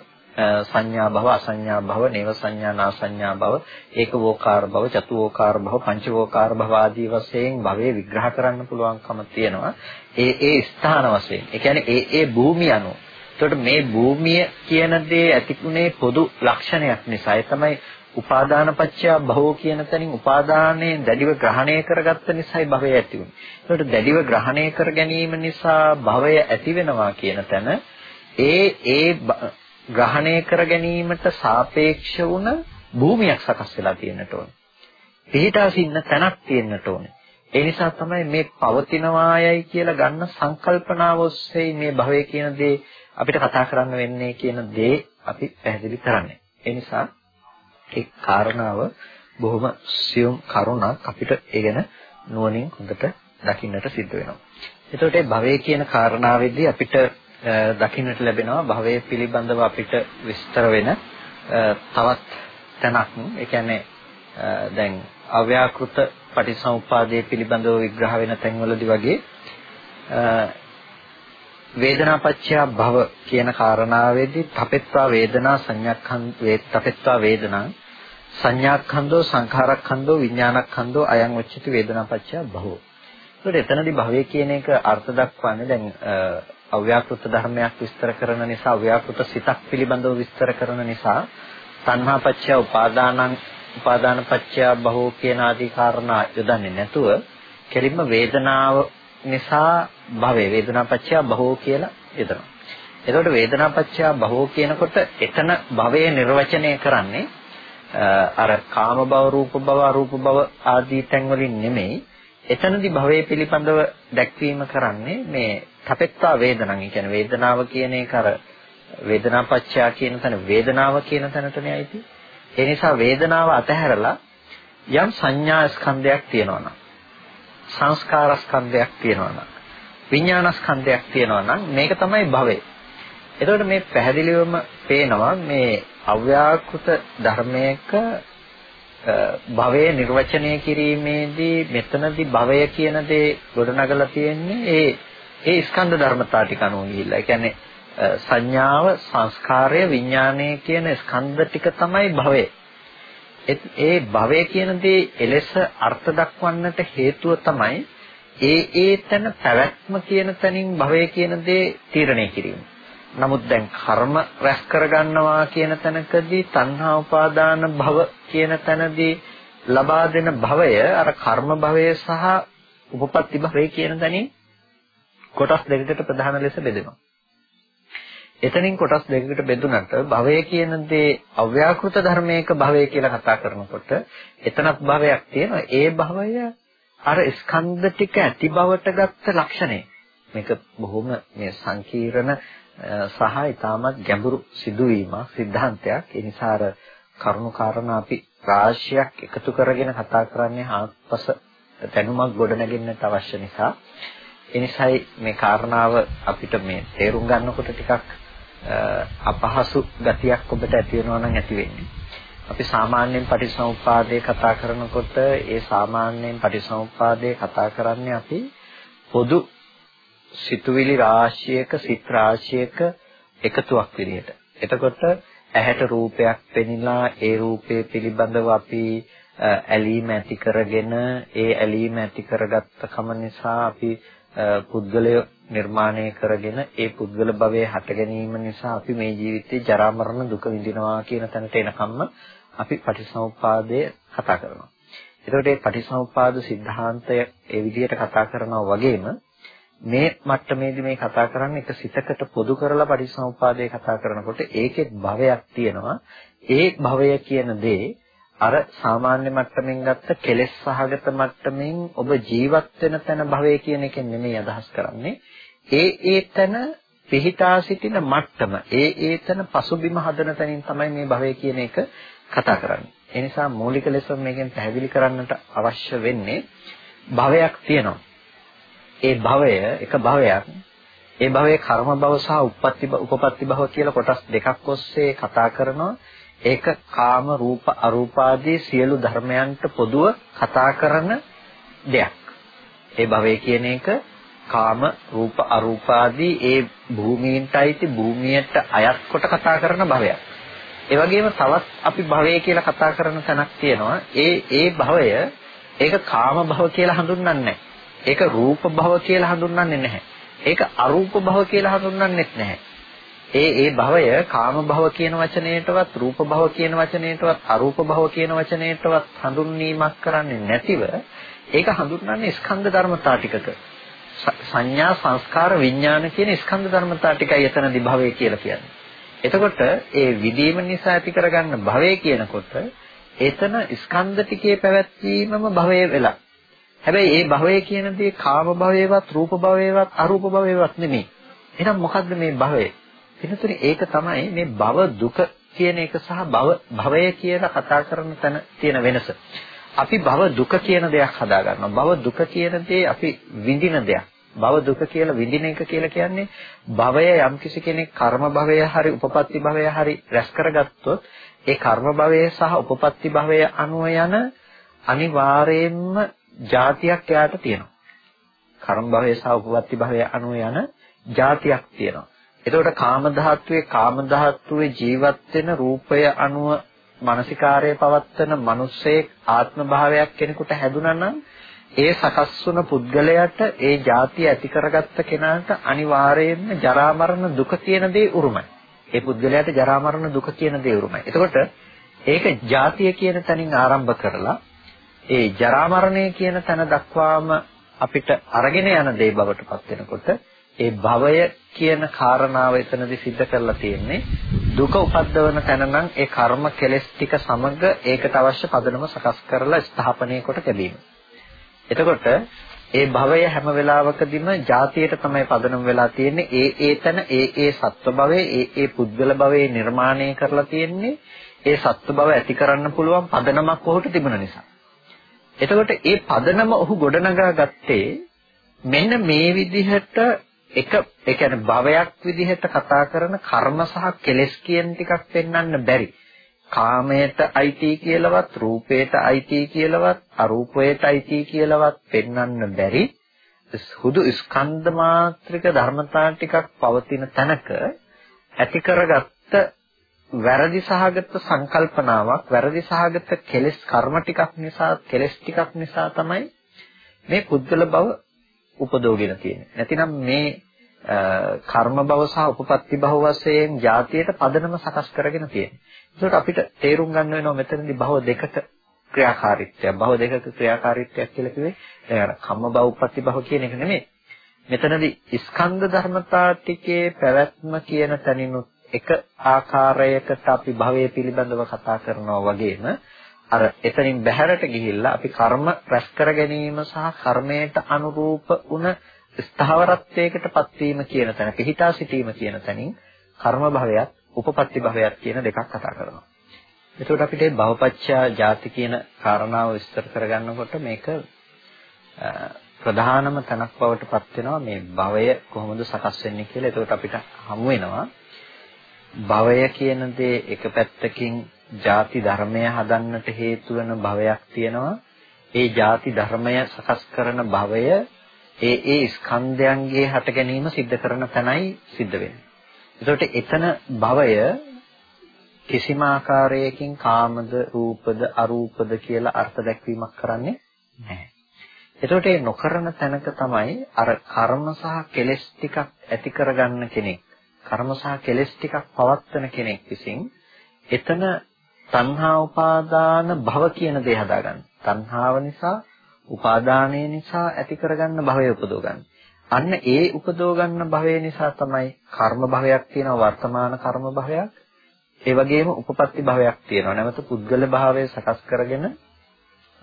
සංඥා භව, අසංඥා භව, නේව සංඥා, නාසංඥා භව, ඒකවෝකාර භව, චතුවෝකාර භව, පංචවෝකාර භව ආදී වශයෙන් භවය විග්‍රහ කරන්න පුළුවන්කම තියෙනවා. ඒ ඒ ස්ථාන වශයෙන්. ඒ කියන්නේ ඒ ඒ භූමිය අනුව එතකොට මේ භූමිය කියන දේ ඇතිුනේ පොදු ලක්ෂණයක් නිසා. ඒ තමයි උපාදාන පත්‍ය භවෝ කියන තැනින් උපාදානයේ දැඩිව ග්‍රහණය කරගත්ත නිසායි භවය ඇති වුනේ. ඒකට දැඩිව ග්‍රහණය කර ගැනීම නිසා භවය ඇති වෙනවා කියන තැන ඒ ඒ ග්‍රහණය කර ගැනීමට සාපේක්ෂ වුණ භූමියක් සකස් වෙලා තියෙන්නට ඕනේ. පිහිටා සින්න තැනක් තියෙන්නට ඕනේ. ඒ නිසා තමයි මේ පවතිනවායයි කියලා ගන්න සංකල්පනාව ඔස්සේ මේ භවය කියන දේ අපිට කතා කරන්න වෙන්නේ කියන දේ අපි පැහැදිලි කරන්නේ. ඒ නිසා ඒ කාරණාව බොහොම සියුම් කරුණක් අපිට ඒ ගැන නුවණින් හොඳට දකින්නට සිද්ධ වෙනවා. එතකොට මේ භවය කියන කාරණාවේදී අපිට දකින්නට ලැබෙනවා භවයේ පිළිබඳව අපිට විස්තර වෙන තවත් තැනක් ඒ කියන්නේ දැන් අව්‍යාකෘත පටිසමුපාදයේ පිළිබඳව විග්‍රහ වෙන තැන්වලදී වගේ වේදනාපච්චය භව කියන කාරණාවේදී තපෙත්වා වේදනා සංඥාඛන් තපෙත්වා වේදනා සංඥාඛන්தோ සංඛාරඛන්தோ විඥානඛන්தோ අයං උච්චති වේදනාපච්චය භවෝ. ඒකට එතනදී භවය කියන එක අර්ථ දක්වන්නේ දැන් අව්‍යාකෘත ධර්මයක් විස්තර කරන නිසා අව්‍යාකෘත සිතක් පිළිබඳව විස්තර කරන නිසා තණ්හාපච්චය උපාදානං උපාදානපච්චය භවෝ කියන ආදී කාරණා යොදන්නේ නැතුව කෙලින්ම වේදනාව නිසා භවය වේදනාපච්චය භවෝ කියලා යොදනවා. එතකොට වේදනාපච්චය භවෝ කියනකොට එතන භවය නිර්වචනය කරන්නේ අර කාම භව රූප භව අරූප භව ආදී තැන් වලින් නෙමෙයි එතනදී භවයේ පිළිබඳව දැක්වීම කරන්නේ මේ තපෙත්තා වේදනං. ඒ කියන්නේ වේදනාව කියන එක අර වේදනාපච්චය කියන තැන වේදනාව කියන තැනටනේ ඇයිති. ඒ නිසා වේදනාව අතහැරලා යම් සංඥා ස්කන්ධයක් තියෙනවා නම් සංස්කාර ස්කන්ධයක් තියෙනවා නම් විඥාන ස්කන්ධයක් තියෙනවා නම් මේක තමයි භවය. එතකොට මේ පැහැදිලිවම පේනවා මේ අව්‍යාකෘත ධර්මයක භවය නිර්වචනය කිරීමේදී මෙතනදී භවය කියන දේ ගොඩනගලා තියෙන්නේ ඒ ඒ ස්කන්ධ ධර්මතා ටික අනුව ගිහිල්ලා. ඒ කියන්නේ සංඥාව, සංස්කාරය, විඥානය කියන ස්කන්ධ ටික තමයි භවය. ඒ භවය කියන දේ එලෙස අර්ථ දක්වන්නට හේතුව තමයි ඒ ඒ තන පැවැත්ම කියන තැනින් භවය කියන දේ තීරණය කිරීම. නමුත් දැන් කර්ම රැස් කරගන්නවා කියන තැනකදී තණ්හා උපාදාන භව කියන තැනදී ලබා දෙන භවය අර කර්ම භවය සහ උපපත්ති භවය කියන තැනින් කොටස් දෙකකට ප්‍රධාන ලෙස බෙදෙනවා. එතනින් කොටස් දෙකකට බෙදුනට භවය කියන දේ අව්‍යාකෘත ධර්මයක භවය කියලා කතා කරනකොට එතනත් භවයක් තියෙනවා. ඒ භවය අර ස්කන්ධ ටික ඇති බවට ගත්ත ලක්ෂණය. මේක බොහොම මේ සංකීර්ණ සහ ඊටමත් ගැඹුරු සිදුවීමක් සිද්ධාන්තයක්. ඒ නිසා අර කරුණු කාරණා අපි රාශියක් එකතු කරගෙන කතා කරන්නේ ආත්පස දැනුමක් ගොඩනගෙන්නට අවශ්‍ය නිසා ඒ නිසායි මේ කාරණාව අපිට මේ තේරුම් ගන්නකොට ටිකක් අපහසු ගතියක් ඔබට ඇති වෙනවා නම් ඇති වෙන්නේ. අපි සාමාන්‍යයෙන් පටිසමුප්පාදේ කතා කරනකොට ඒ සාමාන්‍යයෙන් පටිසමුප්පාදේ කතා කරන්නේ අපි පොදු සිතුවිලි රාශියක සිත් රාශියක එකතුවක් විදිහට. එතකොට ඇහැට රූපයක් පෙනිලා ඒ රූපේ පිළිබඳව අපි ඇලීම ඇති කරගෙන ඒ ඇලීම ඇති කරගත්ත කම නිසා අපි පුද්ගලය නිර්මාණය කරගෙන ඒ පුද්ගල භවයේ හට ගැනීම නිසා අපි මේ ජීවිතේ ජරා මරණ දුක විඳිනවා කියන තැනට එනකම්ම අපි පටිසමුප්පාදය කතා කරනවා. එතකොට මේ පටිසමුප්පාද સિદ્ધාන්තය ඒ විදිහට කතා කරනවා වගේම මේ මට්ටමේදී මේ කතා කරන්නේ එක සිතකට පොදු කරලා පටිසමුප්පාදය කතා කරනකොට ඒකෙත් භවයක් තියෙනවා. ඒ භවය කියන දේ අර සාමාන්‍ය මට්ටමින් ගත්ත කෙලෙස් සහගත මට්ටමින් ඔබ ජීවත් වෙන තැන භවය කියන එකෙන් නෙමෙයි අදහස් කරන්නේ. ඒ ඒ තැන පිහිටා සිටින මට්ටම, ඒ ඒ තැන පසුබිම හදන තැනින් තමයි මේ භවය කියන එක කතා කරන්නේ. ඒ නිසා මූලික ලෙස මේකෙන් පැහැදිලි කරන්නට අවශ්‍ය වෙන්නේ භවයක් තියෙනවා. ඒ භවය එක භවයක්. ඒ භවයේ කර්ම භව සහ උප්පත්ති උපපත්ති භව කියලා කොටස් දෙකක් ඔස්සේ කතා කරනවා. ඒක කාම රූප අරූපාදී සියලු ධර්මයන්ට පොදුව කතා කරන දෙයක්. ඒ භවය කියන එක කාම රූප අරූපාදී ඒ භූමීන්ටයි භූමියට අයත් කොට කතා කරන භවයක්. ඒ වගේම තවත් අපි භවය කියලා කතා කරන තැනක් තියෙනවා. ඒ ඒ භවය ඒක කාම භව කියලා හඳුන්වන්නේ නැහැ. ඒක රූප භව කියලා හඳුන්වන්නේ නැහැ. ඒක අරූප භව කියලා හඳුන්වන්නේත් නැහැ. ඒ ඒ භවය කාම භව කියන වචනයටවත් රූප භව කියන වචනයටවත් අරූප භව කියන වචනයටවත් හඳුන්වීමක් කරන්නේ නැතිව ඒක හඳුන්වන්නේ ස්කන්ධ ධර්මතා ටිකක සංඥා සංස්කාර විඥාන කියන ස්කන්ධ ධර්මතා ටිකයි එතනදී භවය කියලා කියන්නේ. එතකොට ඒ විදීම නිසා ඇති කරගන්න භවය කියනකොට එතන ස්කන්ධ ටිකේ පැවැත්වීමම භවය වෙලා. හැබැයි ඒ භවය කියන දේ කාම භවයේවත් රූප භවයේවත් අරූප භවයේවත් නෙමෙයි. එහෙනම් මොකද්ද මේ භවය? එනතුනේ ඒක තමයි මේ භව දුක කියන එක සහ භව භවය කියලා කතා කරන තැන තියෙන වෙනස. අපි භව දුක කියන දෙයක් හදා ගන්නවා. භව දුක කියන දේ අපි විඳින දෙයක්. භව දුක කියලා විඳින එක කියලා කියන්නේ භවය යම්කිසි කෙනෙක් කර්ම භවය හරි උපපත්ති භවය හරි රැස් කරගත්තොත් ඒ කර්ම භවය සහ උපපත්ති භවය අනුව යන අනිවාර්යයෙන්ම જાතියක් එයාට තියෙනවා. කර්ම භවය සහ උපපත්ති භවය අනුව යන જાතියක් තියෙනවා. එතකොට කාම ධාතුවේ කාම ධාතුවේ ජීවත් වෙන රූපය අනුව මානසිකාරය පවත්තන මිනිස්සේ ආත්ම භාවයක් කෙනෙකුට හැදුනා නම් ඒ සකස් වුණ පුද්ගලයාට ඒ ಜಾතිය ඇති කරගත්ත කෙනාට අනිවාර්යයෙන්ම ජරා මරණ දුක කියන දේ උරුමයි. ඒ පුද්ගලයාට ජරා මරණ දුක කියන දේ උරුමයි. එතකොට ඒක ಜಾතිය කියන තැනින් ආරම්භ කරලා ඒ ජරා මරණය කියන තැන දක්වාම අපිට අරගෙන යන දේ බවට පත් වෙනකොට ඒ භවය කියන කාරණාව එතනදි सिद्ध කරලා තියෙන්නේ දුක උපද්දවන තැන නම් ඒ කර්ම කෙලස් ටික සමග ඒකට අවශ්‍ය පදනම සකස් කරලා ස්ථාපනය කොට තිබීම. එතකොට ඒ භවය හැම වෙලාවකදීම જાතියට තමයි පදනම වෙලා තියෙන්නේ. ඒ ඒ තැන ඒ ඒ සත්ව භවයේ ඒ ඒ පුද්ගල භවයේ නිර්මාණය කරලා තියෙන්නේ ඒ සත්ව භව ඇති කරන්න පුළුවන් පදනමක් ඔහුට තිබුණ නිසා. එතකොට ඒ පදනම ඔහු ගොඩනගා ගත්තේ මෙන්න මේ විදිහට එක ඒ කියන්නේ භවයක් විදිහට කතා කරන කර්ම සහ කෙලෙස් කියන ටිකක් පෙන්වන්න බැරි. කාමයට අයිති කියලාවත් රූපයට අයිති කියලාවත් අරූපයට අයිති කියලාවත් පෙන්වන්න බැරි හුදු ස්කන්ධ මාත්‍රික ධර්මතා ටිකක් පවතින තැනක ඇති කරගත්ත වැරදි සහගත සංකල්පනාවක් වැරදි සහගත කෙලෙස් කර්ම ටිකක් නිසා කෙලෙස් ටිකක් නිසා තමයි මේ පුද්ගල බව උපදෝගෙන තියෙන්නේ. නැතිනම් මේ කර්ම භව සහ උපපත්ති භව වශයෙන් જાතියට පදනම සකස් කරගෙන තියෙන්නේ. ඒකට අපිට තේරුම් ගන්න වෙනවා මෙතනදී භව දෙකක ක්‍රියාකාරීත්වය. භව දෙකක ක්‍රියාකාරීත්වයක් කියලා කිව්වේ දැන් අර කම්ම භව උපපත්ති භව කියන එක නෙමෙයි. මෙතනදී ස්කන්ධ ධර්මතා ටිකේ පැවැත්ම කියන තැනිනුත් එක ආකාරයකට අපි භවය පිළිබඳව කතා කරනවා වගේම අර එතනින් බැහැරට ගිහිල්ලා අපි කර්ම රැස් කර ගැනීම සහ කර්මයට අනුරූප වුණ ස්ථාවරත්වයකට පත්වීම කියන තැන පිහිටා සිටීම කියන තැනින් කර්ම භවයත් උපපත්ති භවයත් කියන දෙකක් කතා කරනවා. එතකොට අපිට මේ භවපච්චා ಜಾති කියන කාරණාව විස්තර කරගන්නකොට මේක ප්‍රධානම තැනක් බවට පත් වෙනවා මේ භවය කොහොමද සකස් වෙන්නේ කියලා. එතකොට අපිට හමු වෙනවා භවය කියන දේ එක පැත්තකින් ಜಾති ධර්මය හදන්නට හේතු වෙන භවයක් තියෙනවා. ඒ ಜಾති ධර්මය සකස් කරන භවය ඒ ඒ ස්කන්ධයන්ගේ හට ගැනීම සිද්ධ කරන තැනයි සිද්ධ වෙන්නේ. එතකොට එතන භවය කිසිම ආකාරයකින් කාමද රූපද අරූපද කියලා අර්ථ දැක්වීමක් කරන්නේ නැහැ. එතකොට මේ නොකරන තැනක තමයි අර කර්ම සහ කෙලෙස් ටිකක් ඇති කරගන්න කෙනෙක් කර්ම සහ කෙලෙස් ටිකක් පවත්වන කෙනෙක් විසින් එතන තණ්හා උපාදාන භව කියන දේ හදාගන්න. තණ්හාව නිසා උපාදානය නිසා ඇති කරගන්න භවය උපදව ගන්න. අන්න ඒ උපදව ගන්න භවය නිසා තමයි කර්ම භවයක් තියෙනවා වර්තමාන කර්ම භවයක්. ඒ වගේම උපපත්ති භවයක් තියෙනවා. නැවත පුද්ගල භාවය සකස් කරගෙන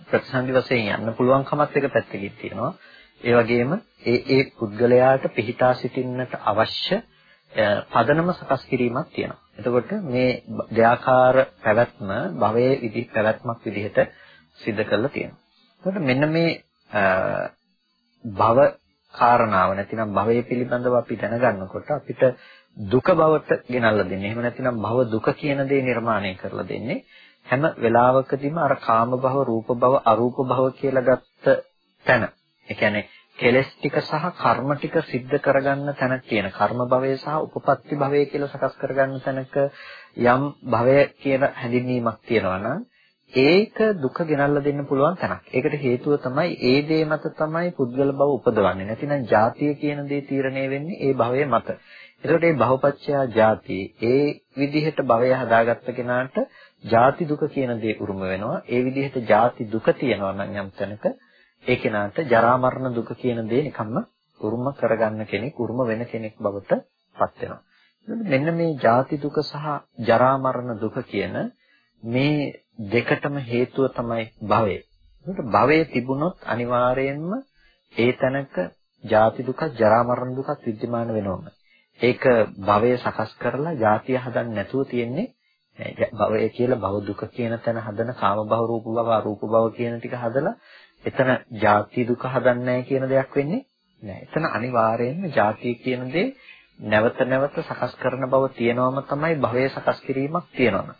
ප්‍රතිසන්දි වශයෙන් යන්න පුළුවන් කමත් එක පැත්තකින් තියෙනවා. ඒ වගේම ඒ ඒ පුද්ගලයාට පිහිටා සිටින්නට අවශ්‍ය පදනම සකස් කිරීමක් තියෙනවා. එතකොට මේ දෙආකාර පැවැත්ම භවයේ විදි පැවැත්මක් විදිහට සිද්ධ කරලා තියෙනවා. එතකොට මෙන්න මේ භව කාරණාව නැතිනම් භවය පිළිබඳව අපි දැනගන්නකොට අපිට දුක බවට ගෙනල්ලා දෙන්නේ. එහෙම නැතිනම් භව දුක කියන දේ නිර්මාණය කරලා දෙන්නේ. හැම වෙලාවකදීම අර කාම භව, රූප භව, අරූප භව කියලා ගත්ත තැන. ඒ කියන්නේ කෙලස් ටික සහ කර්ම ටික සිද්ධ කරගන්න තැන කියන කර්ම භවය සහ උපපත්ති භවය කියලා සකස් කරගන්න තැනක යම් භවය කියන හැඳින්වීමක් තියෙනවා නම් ඒක දුක ගෙනල්ලා දෙන්න පුළුවන් තැනක්. ඒකට හේතුව තමයි ඒ දේ මත තමයි පුද්ගල බව උපදවන්නේ. නැතිනම් ජාතිය කියන දේ තීරණය වෙන්නේ ඒ භවයේ මත. එතකොට මේ භවපච්චයා ජාති ඒ විදිහට භවය හදාගත්ත කෙනාට ජාති දුක කියන දේ උරුම වෙනවා. ඒ විදිහට ජාති දුක තියෙනවා නම් යම් තැනක ඒ කෙනාට ජරා මරණ දුක කියන දේ නිකම්ම උරුම කරගන්න කෙනෙක් උරුම වෙන කෙනෙක් බවට පත් වෙනවා. මෙන්න මේ ජාති දුක සහ ජරා මරණ දුක කියන මේ දෙකටම හේතුව තමයි භවය. ඒකට භවය තිබුණොත් අනිවාර්යයෙන්ම ඒ තැනක ජාති දුක ජරා මරණ දුකත් विद्यमान වෙනවම. ඒක භවය සකස් කරලා ජාතිය හදන්න නැතුව තියෙන්නේ භවය කියලා භව දුක කියන තැන හදන කාම භව රූප භව අරූප භව කියන ටික හදලා එතන ජාති දුක හදන්නේ කියන දෙයක් වෙන්නේ නැහැ. එතන අනිවාර්යයෙන්ම ජාතිය කියන දේ නැවත නැවත සකස් කරන බව තියෙනවම තමයි භවය සකස් කිරීමක් තියෙනවම.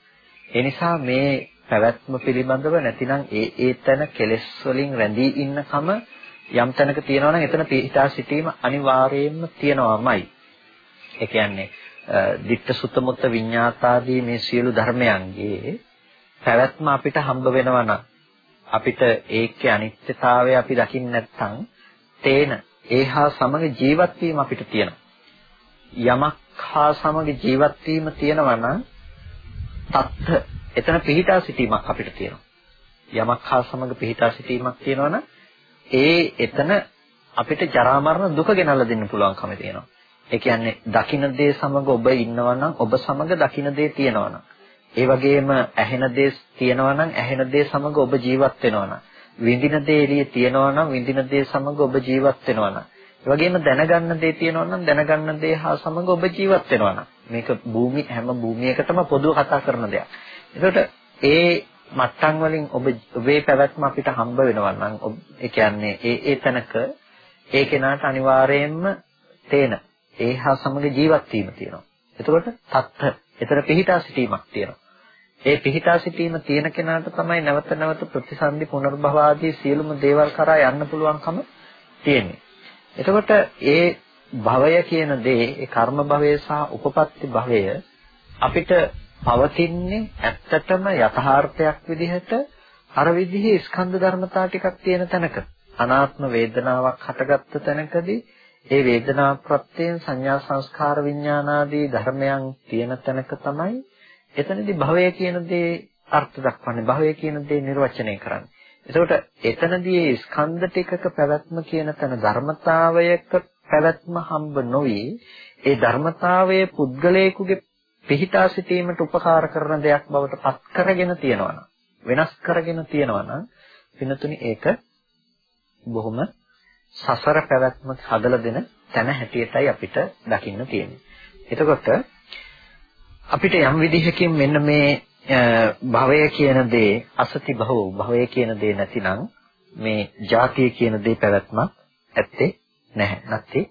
ඒ නිසා මේ පැවැත්ම පිළිබඳව නැතිනම් ඒ ඒ තැන කෙලෙස් වලින් රැඳී ඉන්නකම යම් තැනක තියෙනවා නම් එතන පිහිටා සිටීම අනිවාර්යයෙන්ම තියෙනවාමයි. ඒ කියන්නේ ditta sutta mutta විඤ්ඤාතාදී මේ සියලු ධර්මයන්ගේ පැවැත්ම අපිට හම්බ වෙනවා නම් අපිට ඒකේ අනිත්‍යතාවය අපි දකින්න නැත්නම් තේන ඒහා සමග ජීවත් වීම අපිට තියෙනවා. යමක් හා සමග ජීවත් වීම තියෙනවා නම් තත්ත එතන පිහිටා සිටීමක් අපිට තියෙනවා. යමක් හා සමග පිහිටා සිටීමක් තියෙනවා නම් ඒ එතන අපිට ජරා මරණ දුක ගෙනල්ලා දෙන්න පුළුවන්කම තියෙනවා. ඒ කියන්නේ දකින්න දේ සමග ඔබ ඉන්නවා නම් ඔබ සමග දකින්න දේ තියෙනවා නම් ඒ වගේම ඇහෙන දේ තියෙනවා නම් ඇහෙන දේ සමග ඔබ ජීවත් වෙනවා නම් විඳින දේ එළියේ තියෙනවා නම් විඳින දේ සමග ඔබ ජීවත් වෙනවා නම් ඒ වගේම දැනගන්න දේ තියෙනවා නම් දැනගන්න දේ හා සමග ඔබ ජීවත් වෙනවා නම් මේක භූමි හැම භූමියකටම පොදුව කතා කරන දෙයක්. ඒකට ඒ මට්ටම් වලින් ඔබ ඔබේ පැවැත්ම අපිට හම්බ වෙනවා නම් ඒ කියන්නේ ඒ ඒ තැනක ඒ කෙනාට අනිවාර්යයෙන්ම තේන ඒ හා සමග ජීවත් වීම තියෙනවා. එතකොට තත්ත එතන පිහිටා සිටීමක් තියෙනවා. ඒ පිහිටා සිටීම තියෙන කෙනාට තමයි නැවත නැවත ප්‍රතිසන්දි පුනර්භව ආදී සියලුම දේවල් කරා යන්න පුළුවන්කම තියෙන්නේ. එතකොට ඒ භවය කියන දේ ඒ කර්ම භවය සහ උපපත්ති භවය අපිට පවතින්නේ ඇත්තටම යථාර්ථයක් විදිහට අර විදිහේ ස්කන්ධ ධර්මතා ටිකක් තියෙන තැනක අනාත්ම වේදනාවක් හටගත්ත තැනකදී ඒ වේදනා ප්‍රත්‍යයෙන් සංඥා සංස්කාර විඥානාදී ධර්මයන් තියෙන තැනක තමයි එතනදී භවය කියන දේ අර්ථ දක්වන්නේ භවය කියන දේ නිර්වචනය කරන්නේ. එතකොට එතනදී මේ ස්කන්ධ ටිකක පැවැත්ම කියන තැන ධර්මතාවයක පැවැත්ම හම්බ නොවි ඒ ධර්මතාවයේ පුද්ගලයෙකුගේ පිහිටා සිටීමට උපකාර කරන දෙයක් බවට පත් කරගෙන තියෙනවා වෙනස් කරගෙන තියෙනවා නම් පිනතුනි ඒක බොහොම සසර පැවැත්ම හදලා දෙන තැන හැටියටයි අපිට දකින්න තියෙන්නේ. එතකොට අපිට යම් විදිහකින් මෙන්න මේ භවය කියන දේ අසති භව භවය කියන දේ නැතිනම් මේ ජාතිය කියන දේ පැවැත්මක් ඇත්තේ නැහැ. නැත්තේ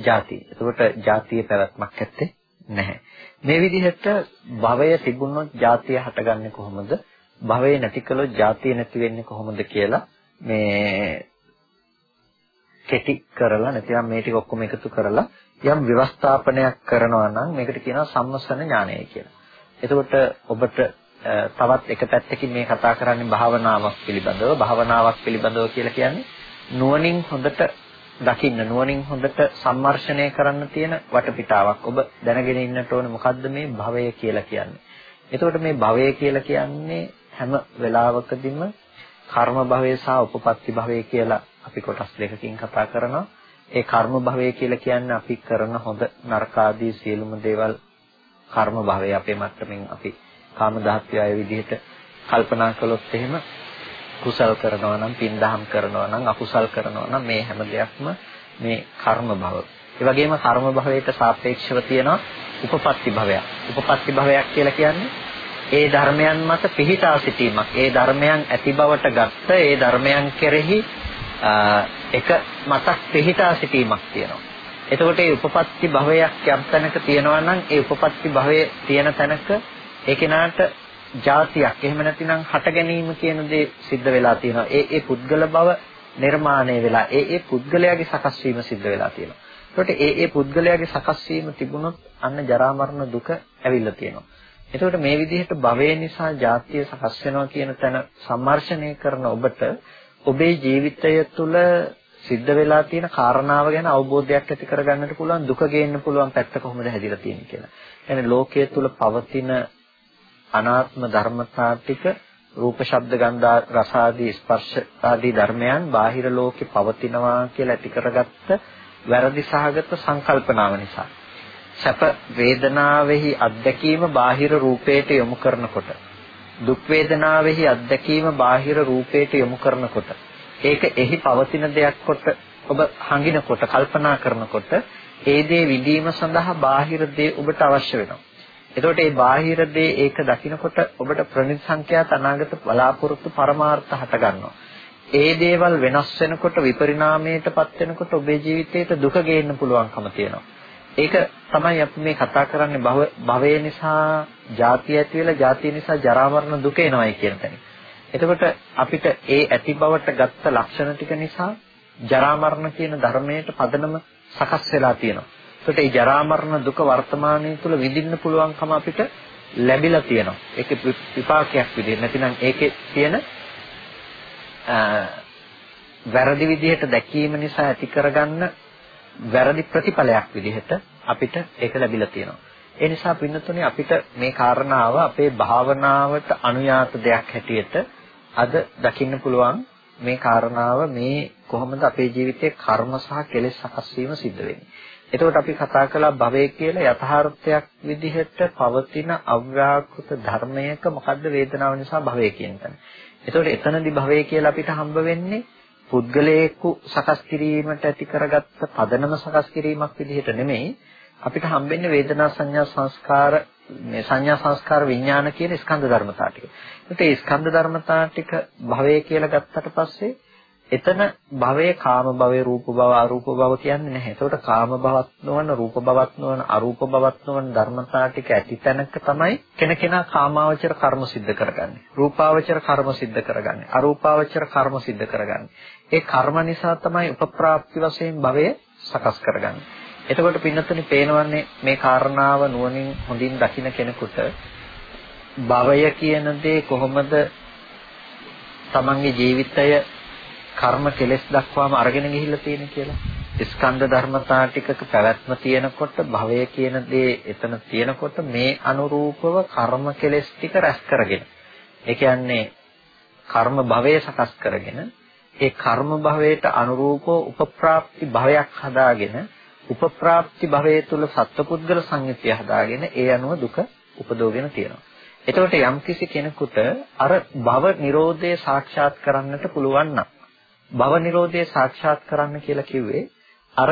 ජාතිය. එතකොට ජාතිය පැවැත්මක් ඇත්තේ නැහැ. මේ විදිහට භවය තිබුණොත් ජාතිය හටගන්නේ කොහොමද? භවය නැති කළොත් ජාතිය නැති වෙන්නේ කොහොමද කියලා මේ කෙටි කරලා නැතිනම් මේ ටික ඔක්කොම එකතු කරලා යම් ව්‍යවස්ථාපනයක් කරනවා නම් මේකට කියනවා සම්මසන ඥානය කියලා. එතකොට ඔබට තවත් එක පැත්තකින් මේ කතා කරන්නේ භාවනාවක් පිළිබඳව. භාවනාවක් පිළිබඳව කියලා කියන්නේ නුවණින් හොඳට දකින්න නුවණින් හොඳට සම්මර්ෂණය කරන්න තියෙන වටපිටාවක්. ඔබ දැනගෙන ඉන්නට ඕනේ මොකද්ද මේ භවය කියලා කියන්නේ. එතකොට මේ භවය කියලා කියන්නේ හැම වෙලාවකදීම කර්ම භවය සහ උපපත්ති භවය කියලා අපි කොටස් දෙකකින් කතා කරනවා. ඒ කර්ම භවය කියලා කියන්නේ අපි කරන හොඳ නරක ආදී සියලුම දේවල් කර්ම භවය අපේ මට්ටමින් අපි කාම ධාත්‍ය අය විදිහට කල්පනා කළොත් එහෙම කුසල් කරනවා නම් පින් දහම් කරනවා නම් අකුසල් කරනවා නම් මේ හැම දෙයක්ම මේ කර්ම භව. ඒ වගේම කර්ම භවයට සාපේක්ෂව තියෙනවා උපපත්ති භවයක්. උපපත්ති භවයක් කියලා කියන්නේ ඒ ධර්මයන් මත පිහිටා සිටීමක්. ඒ ධර්මයන් ඇති බවට ගත්ත ඒ ධර්මයන් කෙරෙහි එක මතක් පිහිටා සිටීමක් තියෙනවා. එතකොට මේ උපපත්ති භවයක් යම් තැනක තියෙනවා නම් ඒ උපපත්ති භවයේ තියෙන තැනක ඒ කෙනාට જાතියක් එහෙම නැතිනම් හට ගැනීම කියන දේ සිද්ධ වෙලා තියෙනවා. ඒ ඒ පුද්ගල බව නිර්මාණය වෙලා ඒ ඒ පුද්ගලයාගේ සකස් වීම සිද්ධ වෙලා තියෙනවා. ඒකට ඒ ඒ පුද්ගලයාගේ සකස් වීම තිබුණොත් අන්න ජරා මරණ දුක ඇවිල්ලා තියෙනවා. එතකොට මේ විදිහට භවය නිසා ජාතිය සකස් වෙනවා කියන තැන සම්මර්ෂණය කරන ඔබට ඔබේ ජීවිතය තුළ සිද්ධ වෙලා තියෙන කාරණාව ගැන අවබෝධයක් ඇති කරගන්නට පුළුවන් දුක ගේන්න පුළුවන් පැත්ත කොහොමද හැදිලා තියෙන්නේ කියලා. يعني ලෝකයේ තුල පවතින අනාත්ම ධර්මතා ටික රූප ශබ්ද ගන්ධ රස ආදී ස්පර්ශ ආදී ධර්මයන් බාහිර ලෝකේ පවතිනවා කියලා ඇති කරගත්ත වැරදි සහගත සංකල්පනාව නිසා සැප වේදනාවෙහි අත්දැකීම බාහිර රූපයට යොමු කරනකොට දුක් වේදනාවෙහි අත්දැකීම බාහිර රූපයට යොමු කරනකොට ඒක එහි පවතින දෙයක් කොට ඔබ හංගිනකොට කල්පනා කරනකොට ඒ දේ විඳීම සඳහා බාහිර දේ ඔබට අවශ්‍ය වෙනවා. එතකොට මේ බාහිර දේ ඒක දකිනකොට ඔබට ප්‍රනිසංඛ්‍යාත අනාගත බලාපොරොත්තු පරමාර්ථ හට ගන්නවා. ඒ දේවල් වෙනස් වෙනකොට විපරිණාමයටපත් වෙනකොට ඔබේ ජීවිතයට දුක ගේන්න පුළුවන්කම තියෙනවා. ඒක තමයි අපි මේ කතා කරන්නේ භව භවය නිසා ජාතිය ඇති වෙලා ජාතිය නිසා ජරා මරණ දුක එනවයි කියන තැන. එතකොට අපිට ඒ ඇති බවට ගත්ත ලක්ෂණ ටික නිසා ජරා මරණ කියන ධර්මයට පදනම සකස් වෙලා තියෙනවා. ඒකට මේ ජරා මරණ දුක වර්තමානයේ තුල විඳින්න පුළුවන්කම අපිට ලැබිලා තියෙනවා. ඒක විපාකයක් විදිහට. නැතිනම් ඒකේ තියෙන වැරදි විදිහට දැකීම නිසා ඇති කරගන්න වැරදි ප්‍රතිඵලයක් විදිහට අපිට ඒක ලැබිලා තියෙනවා. ඒ නිසා පින්නතුනේ අපිට මේ කාරණාව අපේ භාවනාවට අනුයාත දෙයක් හැටියට අද දකින්න පුළුවන් මේ කාරණාව මේ කොහොමද අපේ ජීවිතයේ කර්ම සහ කෙලෙස් සකස් වීම සිද්ධ වෙන්නේ. එතකොට අපි කතා කළා භවය කියලා යථාර්ථයක් විදිහට පවතින අව්‍යාකෘත ධර්මයක මොකද්ද වේදනාව නිසා භවය කියන තැන. එතකොට එතනදී භවය කියලා අපිට හම්බ වෙන්නේ පුද්ගලයෙකු සකස් කිරීමට ඇති කරගත්ත පදනම සකස් කිරීමක් විදිහට නෙමෙයි අපිට හම්බෙන්නේ වේදනා සංඥා සංස්කාර මේ සංඥා සංස්කාර විඥාන කියන ස්කන්ධ ධර්මතා ටික. ඒත් ඒ ස්කන්ධ ධර්මතා ටික භවය කියලා ගත්තට පස්සේ එතන භවය කාම භවය රූප භව අරූප භව කියන්නේ නැහැ. ඒතකොට කාම භවත් නොවන රූප භවත් නොවන අරූප භවත් නොවන ධර්මතා ටික ඇති තැනක තමයි කෙනකෙනා කාමාවචර කර්ම සිද්ධ කරගන්නේ. රූපාවචර කර්ම සිද්ධ කරගන්නේ. අරූපාවචර කර්ම සිද්ධ කරගන්නේ. ඒ කර්ම නිසා තමයි උපප්‍රාප්ති වශයෙන් භවය සකස් කරගන්නේ. එතකොට පින්නතුනි පේනවන්නේ මේ කාරණාව නුවණින් හොඳින් දකින කෙනෙකුට භවය කියන දේ කොහොමද තමන්ගේ ජීවිතය කර්ම කෙලෙස් දක්වාම අරගෙන ගිහිල්ලා තියෙන කියලා. ස්කන්ධ ධර්මතා ටිකක පැවැත්ම තියෙනකොට භවය කියන දේ එතන තියෙනකොට මේ අනුරූපව කර්ම කෙලෙස් ටික රැස් කරගෙන. ඒ කියන්නේ කර්ම භවය සකස් කරගෙන ඒ කර්ම භවයට අනුරූපව උපප්‍රාප්ති භවයක් හදාගෙන උපප්‍රාප්ති භවයේ තුල සත්පුද්ගල සංයුතිය හදාගෙන ඒ අනුව දුක උපදවගෙන තියෙනවා. එතකොට යම්කිසි කෙනෙකුට අර භව නිරෝධය සාක්ෂාත් කරන්නට පුළුවන් නම් භව නිරෝධය සාක්ෂාත් කරන්න කියලා කිව්වේ අර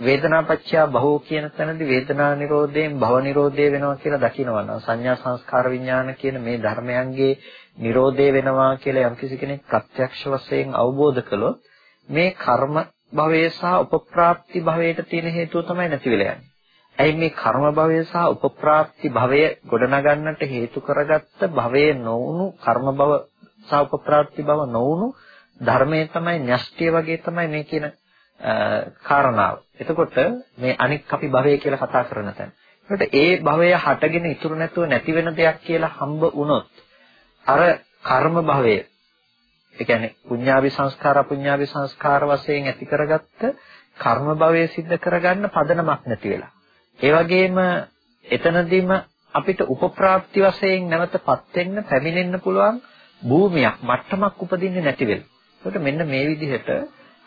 වේදනාපච්චය භවෝ කියන තැනදී වේදනා නිරෝධයෙන් භව නිරෝධය වෙනවා කියලා දකිනවා නම් සංඥා සංස්කාර විඥාන කියන මේ ධර්මයන්ගේ නිරෝධය වෙනවා කියලා යම්කිසි කෙනෙක් ප්‍රත්‍යක්ෂ වශයෙන් අවබෝධ කළොත් මේ කර්ම භවය සහ උපප්‍රාප්ති භවයට තියෙන හේතුව තමයි නැති වෙලා යන්නේ. ඇයි මේ කර්ම භවය සහ උපප්‍රාප්ති භවය ගොඩනගන්නට හේතු කරගත්ත භවයේ නොවුණු කර්ම භව සහ උපප්‍රාප්ති භව නොවුණු ධර්මයේ තමයි න්‍යෂ්ටිය වගේ තමයි මේ කියන කාරණාව. එතකොට මේ අනික් අපි භවය කියලා කතා කරන තැන. එතකොට ඒ භවය හටගෙන ඉතුරු නැතුව නැති වෙන දෙයක් කියලා හම්බ වුණොත් අර කර්ම භවය ඒ කියන්නේ පුඤ්ඤාවි සංස්කාර අපුඤ්ඤාවි සංස්කාර වශයෙන් ඇති කරගත්ත කර්ම භවයේ සිද්ධ කරගන්න පදනමක් නැති වෙලා. ඒ වගේම එතනදීම අපිට උපප්‍රාප්ති වශයෙන් නැවතපත් වෙන්න පැමිණෙන්න පුළුවන් භූමියක් මට්ටමක් උපදින්නේ නැති වෙලා. ඒකට මෙන්න මේ විදිහට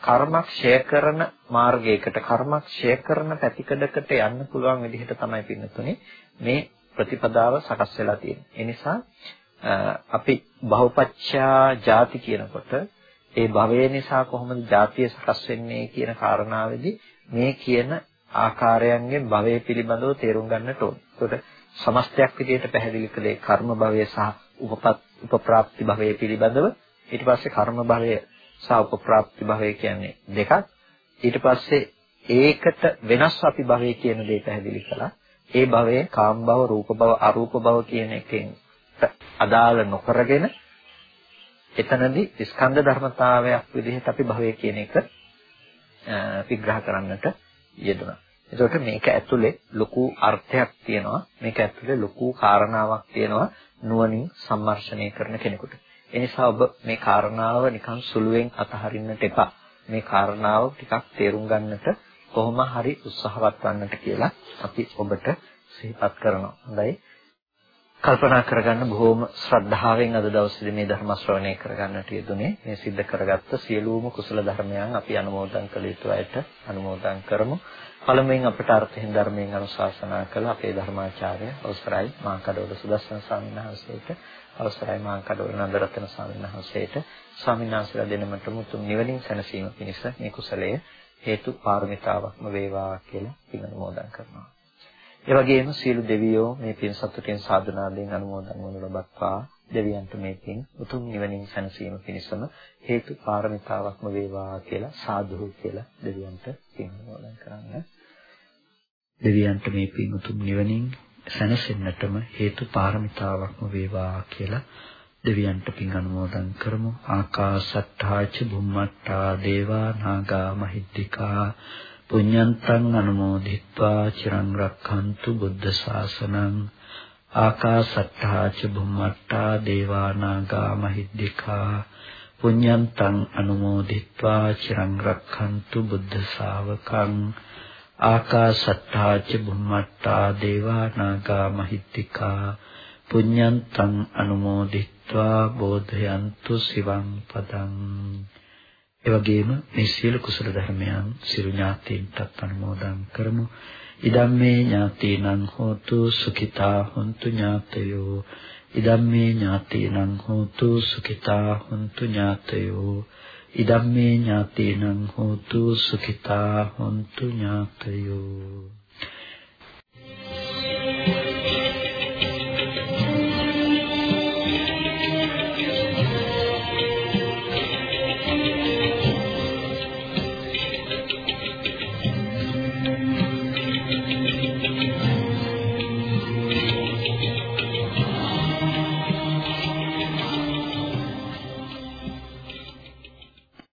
කර්මක්ෂය කරන මාර්ගයකට කර්මක්ෂය කරන පැතිකඩකට යන්න පුළුවන් විදිහට තමයි පින්නතුනේ මේ ප්‍රතිපදාව සකස් වෙලා තියෙන්නේ. ඒ නිසා අපි බහුපච්චා ಜಾති කියනකොට ඒ භවය නිසා කොහොමද ಜಾතිය සකස් වෙන්නේ කියන කාරණාවේදී මේ කියන ආකාරයන්ගෙන් භවය පිළිබඳව තේරුම් ගන්නට ඕනේ. ඒකට සමස්තයක් විදිහට පැහැදිලි කළේ කර්ම භවය සහ උපපත් උපප්‍රාප්ති භවය පිළිබඳව ඊට පස්සේ කර්ම භවය සහ උපප්‍රාප්ති භවය කියන්නේ දෙකක්. ඊට පස්සේ ඒකට වෙනස් අපි භවය කියන දේ පැහැදිලි කළා. ඒ භවයේ කාම භව, රූප භව, අරූප භව කියන එකෙන් අදාළ නොකරගෙන එතනදී ස්කන්ධ ධර්මතාවයක් විදිහට අපි භවය කියන එක විග්‍රහ කරන්නට යෙදුණා. එතකොට මේක ඇතුලේ ලොකු අර්ථයක් තියෙනවා. මේක ඇතුලේ ලොකු කාරණාවක් තියෙනවා නුවණින් සම්මර්ෂණය කරන කෙනෙකුට. එනිසා ඔබ මේ කාරණාව නිකන් සුළුවෙන් අතහරින්නට එපා. මේ කාරණාව ටිකක් තේරුම් ගන්නට කොහොම හරි උත්සාහවත් වන්නට කියලා අපි ඔබට සිහිපත් කරනවා. හොඳයි. කල්පනා කරගන්න බොහෝම ශ්‍රද්ධාවෙන් අද දවසේදී මේ ධර්ම ශ්‍රවණය කරගන්නට යෙදුනේ මේ සිද්ධ කරගත්ත සියලුම කුසල ධර්මයන් අපි අනුමෝදන් කළ යුතු අයට අනුමෝදන් කරමු පළමුවෙන් අපට අර්ථයෙන් ධර්මයෙන් අනුශාසනා කළ අපේ ධර්මාචාර්ය අවසරයි මාංකඩවල සුදස්සන ස්වාමීන් වහන්සේට අවසරයි මාංකඩවල නන්දරත්න ස්වාමීන් වහන්සේට. ස්වාමීන් වහන්සේලා දෙනමට මුතුන් නිවනින් සැනසීම පිණිස මේ කුසලය හේතු පාරමිතාවක්ම වේවා කියලා පින් අනුමෝදන් කරනවා. ඒ වගේම සියලු දෙවියෝ මේ පින් සතුටින් සාධනාවෙන් අනුමෝදන් වනු ලබත්වා. දෙවියන්ට මේ පින් උතුම් නිවනින් සැනසීම පිණිසම හේතු පාරමිතාවක්ම වේවා කියලා සාදු කියලා දෙවියන්ට පින් අනුමෝදන් කරන්න. දෙවියන්ට මේ පින් උතුම් නිවනින් සැනසෙන්නටම හේතු පාරමිතාවක්ම වේවා කියලා දෙවියන්ට පින් අනුමෝදන් කරමු. ආකාශත්තාච බුම්මත්තා දේවා නාගා මහිද්దికා පුඤ්ඤන්තං අනුමෝදිත්වා චිරං රක්ඛන්තු බුද්ධ ශාසනං. ආකාශත්තාච බුම්මත්තා දේවා නාගා මහිද්దికා පුඤ්ඤන්තං අනුමෝදිත්වා චිරං රක්ඛන්තු බුද්ධ ශාවකං. ආකාසට්ඨා ච බුම්මට්ඨා දේවා නාග මහිද්దికා පුඤ්ඤන්තං අනුමෝදිත්වා බෝධයන්තු සිවං පදං එවැගේම මේ සියලු කුසල ධර්මයන් සිරු ඥාතීන්ටත් අනුමෝදන් කරමු. ඉදම්මේ ඥාතීනං හෝතු සුඛිතා හොන්තු ඥාතයෝ. ඉදම්මේ ඥාතීනං හෝතු සුඛිතා හොන්තු ඥාතයෝ. ඉදම්මේ ඥාතීනං හෝතු සුඛිතා හොන්තු ඥාතයෝ